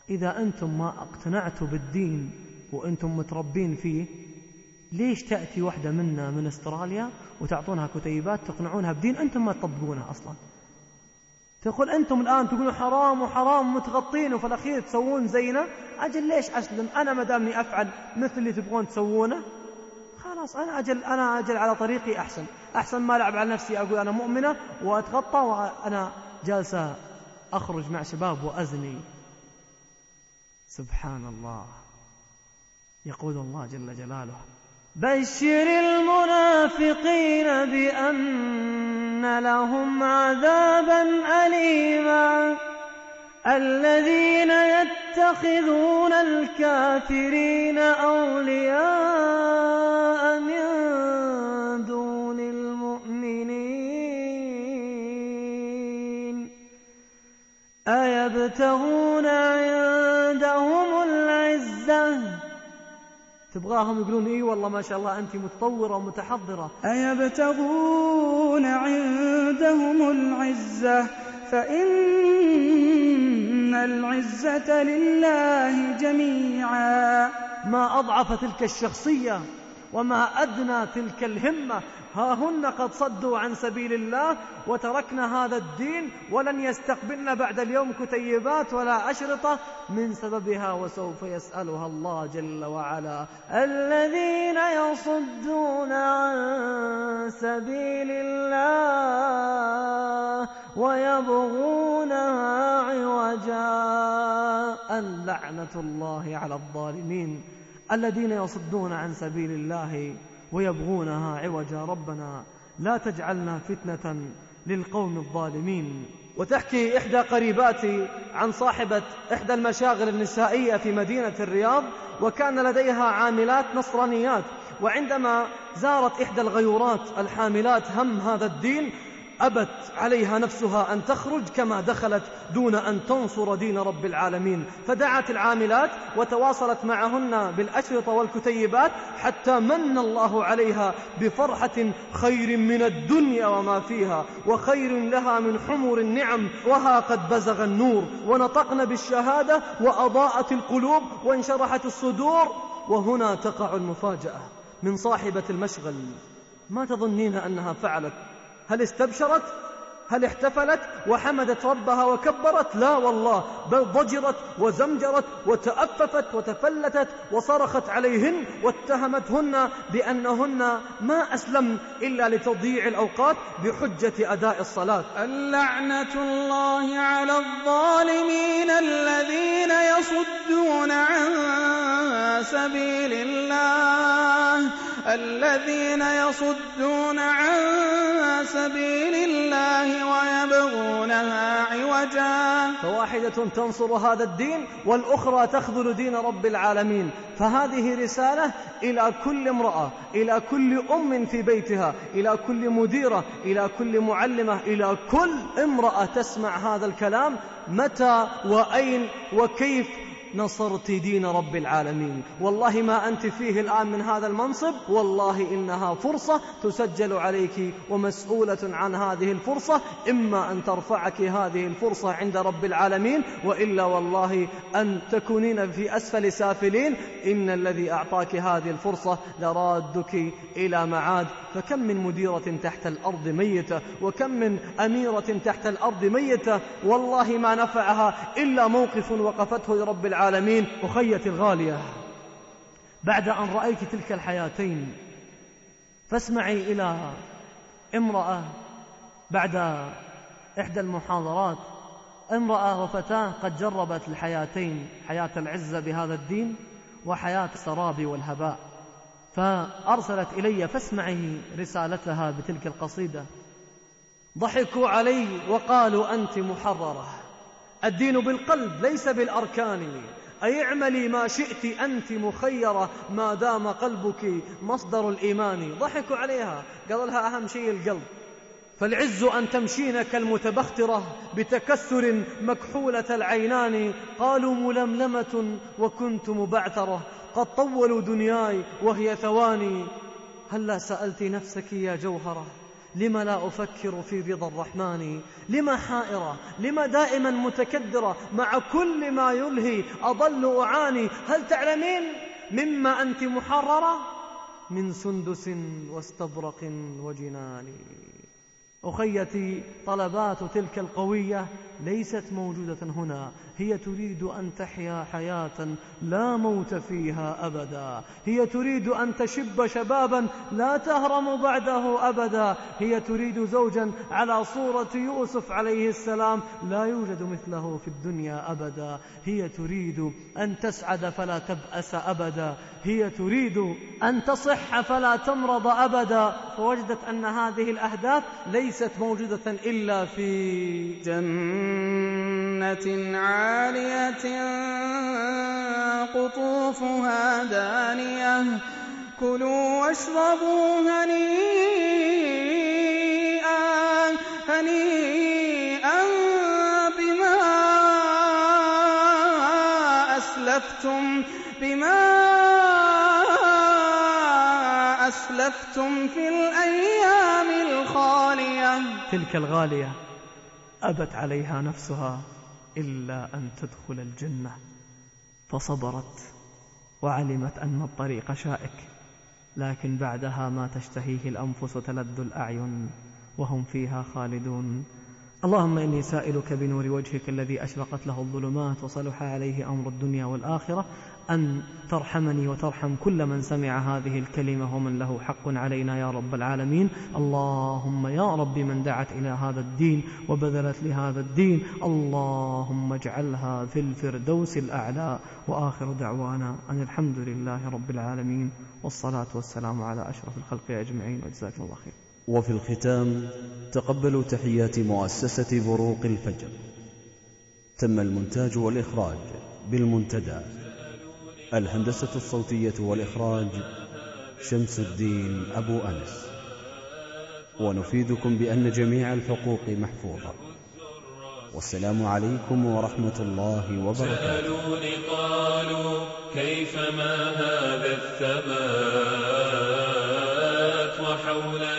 إذا أنتم ما اقتنعتوا بالدين وأنتم متربين فيه ليش تأتي واحدة منا من استراليا وتعطونها كتيبات تقنعونها بدين أنتم ما تطبقونه أصلا؟ تقول أنتم الآن تقولون حرام وحرام متغطين وفي الأخير تسوون زينا أجل ليش أسلم؟ أنا ما دامني أفعل مثل اللي تبغون تسوونه؟ خلاص أنا أجل أنا أجل على طريقي أحسن. أحسن ما ألعب على نفسي أقول أنا مؤمنة وأتغطى وأنا جالسة أخرج مع شباب وأزني. سبحان الله. يقول الله جل جلاله بشر المنافقين بأن لهم عذابا أليما. الذين يتخذون الكافرين أولياء أيبتغون عندهم العزة. تبغاهم يقولون إي والله ما شاء الله أنت متطورة ومتحضرة. أيبتغون عندهم العزة؟ فإن العزة لله جميعا. ما أضعف تلك الشخصية. وما أدنى تلك الهمة. ها هن قد صدوا عن سبيل الله وتركنا هذا الدين ولن يستقبلن بعد اليوم كتيبات ولا أشرطة من سببها وسوف يسألها الله جل وعلا. الذين يصدون عن سبيل الله ويبغونها عوجا. اللعنة الله على الظالمين. الذين يصدون عن سبيل الله ويبغونها عوجا ربنا. لا تجعلنا فتنة للقوم الظالمين. وتحكي إحدى قريباتي عن صاحبة إحدى المشاغل النسائية في مدينة الرياض وكان لديها عاملات نصرانيات. وعندما زارت إحدى الغيورات الحاملات هم هذا الدين أبت عليها نفسها أن تخرج كما دخلت دون أن تنصر دين رب العالمين. فدعت العاملات وتواصلت معهن بالأشرطة والكتيبات حتى من الله عليها بفرحة خير من الدنيا وما فيها وخير لها من حمر النعم وها قد بزغ النور. ونطقن بالشهادة وأضاءت القلوب وانشرحت الصدور. وهنا تقع المفاجأة من صاحبة المشغل. ما تظنين أنها فعلت؟ هل استبشرت؟ هل احتفلت وحمدت ربها وكبرت؟ لا والله بل ضجرت وزمجرت وتأففت وتفلتت وصرخت عليهن واتهمتهن بأنهن ما أسلمن إلا لتضييع الأوقات بحجة أداء الصلاة. اللعنة الله على الظالمين الذين يصدون عن سبيل الله. الذين يصدون عن سبيل الله ويبغونها عوجا. فواحدة تنصر هذا الدين والأخرى تخذل دين رب العالمين. فهذه رسالة إلى كل امرأة إلى كل أم في بيتها إلى كل مديرة إلى كل معلمة إلى كل امرأة تسمع هذا الكلام. متى وأين وكيف نصرت دين رب العالمين. والله ما أنت فيه الآن من هذا المنصب. والله إنها فرصة تسجل عليك ومسؤولة عن هذه الفرصة. إما أن ترفعك هذه الفرصة عند رب العالمين وإلا والله أن تكونين في أسفل سافلين. إن الذي أعطاك هذه الفرصة لرادك إلى معاد. فكم من مديرة تحت الأرض ميتة؟ وكم من أميرة تحت الأرض ميتة؟ والله ما نفعها إلا موقف وقفته لرب العالمين أخيتي الغالية بعد أن رأيت تلك الحياتين. فاسمعي إلى امرأة بعد إحدى المحاضرات. امرأة وفتاة قد جربت الحياتين حياة العزة بهذا الدين وحياة السراب والهباء. فأرسلت إلي فاسمعي رسالتها بتلك القصيدة. ضحكوا علي وقالوا أنت محررة. الدين بالقلب ليس بالأركان. أي اعملي ما شئت أنت مخيرة ما دام قلبك مصدر الإيمان. ضحكوا عليها. قال لها أهم شيء القلب. فالعز أن تمشين كالمتبخترة بتكسر مكحولة العينان. قالوا ململمة وكنت مبعثرة. قد طولوا دنياي وهي ثواني. هلا سألت نفسك يا جوهرة. لم لا أفكر في رضا الرحمن؟ لما حائرة؟ لما دائما متكدرة؟ مع كل ما يلهي أضل أعاني؟ هل تعلمين مما أنت محررة؟ من سندس واستبرق وجنان. أخيتي طلبات تلك القوية ليست موجودة هنا. هي تريد أن تحيا حياة لا موت فيها أبدا. هي تريد أن تشب شبابا لا تهرم بعده أبدا. هي تريد زوجا على صورة يوسف عليه السلام لا يوجد مثله في الدنيا أبدا. هي تريد أن تسعد فلا تبأس أبدا. هي تريد أن تصح فلا تمرض أبدا. فوجدت أن هذه الأهداف ليست موجودة إلا في جنة. عالية قطوفها دانية. كلوا واشربوا هنيئا هنيئا بما أسلفتم بما أسلفتم في الأيام الخالية. تلك الغالية. أبت عليها نفسها إلا أن تدخل الجنة فصبرت وعلمت أن الطريق شائك لكن بعدها ما تشتهيه الأنفس تلذ الأعين وهم فيها خالدون. اللهم إني سائلك بنور وجهك الذي أشرقت له الظلمات وصلح عليه أمر الدنيا والآخرة. أن ترحمني وترحم كل من سمع هذه الكلمة ومن له حق علينا يا رب العالمين. اللهم يا رب من دعت إلى هذا الدين وبذلت لهذا الدين. اللهم اجعلها في الفردوس الأعلى وآخر دعوانا أن الحمد لله رب العالمين. والصلاة والسلام على أشرف الخلق أجمعين. وجزاكم الله خير. وفي الختام تقبلوا تحيات مؤسسة بروق الفجر. تم المونتاج والإخراج بالمنتدى. الهندسة الصوتية والإخراج شمس الدين أبو أنس. ونفيدكم بأن جميع الحقوق محفوظة. والسلام عليكم ورحمة الله وبركاته. سألوني قالوا كيف ما هذا الثبات وحولنا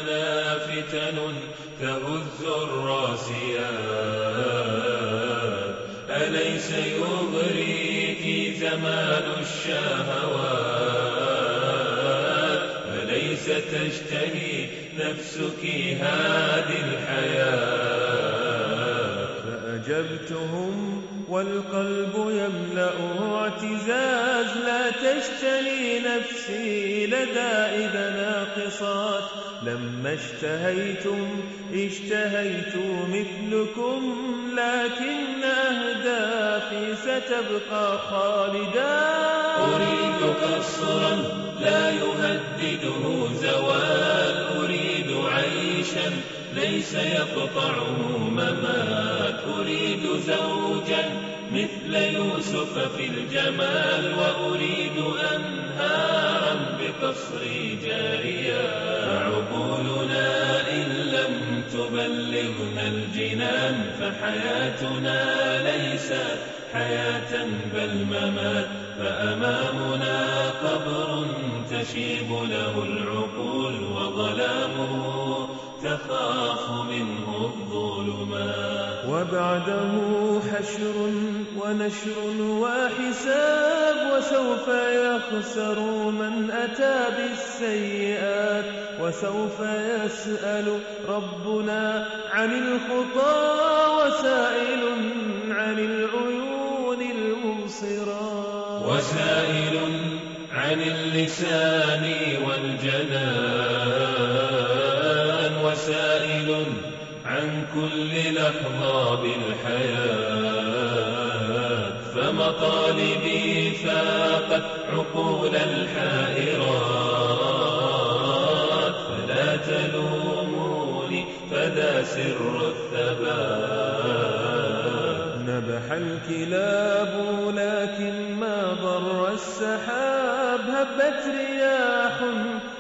تشتهي نفسك هذه الحياة. فأجبتهم والقلب يملأه اعتزاز. لا تشتهي نفسي لدى إذا ناقصات. لما اشتهيتم اشتهيت مثلكم لكن أهدافي ستبقى خالدات أريد قصرا لا يهدده زوال أريد عيشا ليس يقطعه ممات. أريد زوجا مثل يوسف في الجمال وأريد أنهارا بقصري جاريا. فعقولنا إن لم تبلغنا الجنان فحياتنا ليست حياة بل ممات. فأمامنا قبر تشيب له العقول وظلامه تخاف منه الظلمات. وبعده حشر ونشر وحساب وسوف يخسر من أتى بالسيئات وسوف يسأل ربنا عن الخطى وسائل وسائل عن اللسان والجنان وسائل عن كل لحظة بالحياة. فمطالبي فاقت عقول الحائرات. فلا تلوموني فذا سر الثبات. نبح الكلاب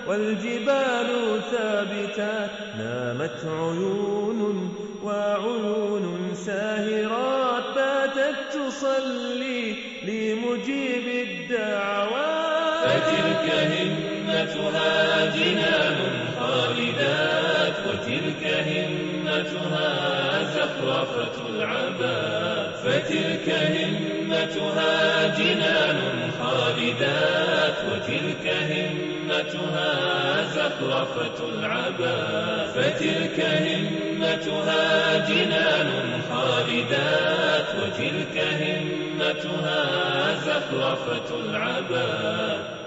والجبال ثابتات نامت عيون وعيون ساهرات باتت تصلي لمجيب الدعوات. فتلك همتها جنان خالدات وتلك همتها زخرفة العباد. فتلك همتها جنان خالدات همتها زخرفة العباد فتلك همتها جنان خالدات وتلك همتها زخرفة العباد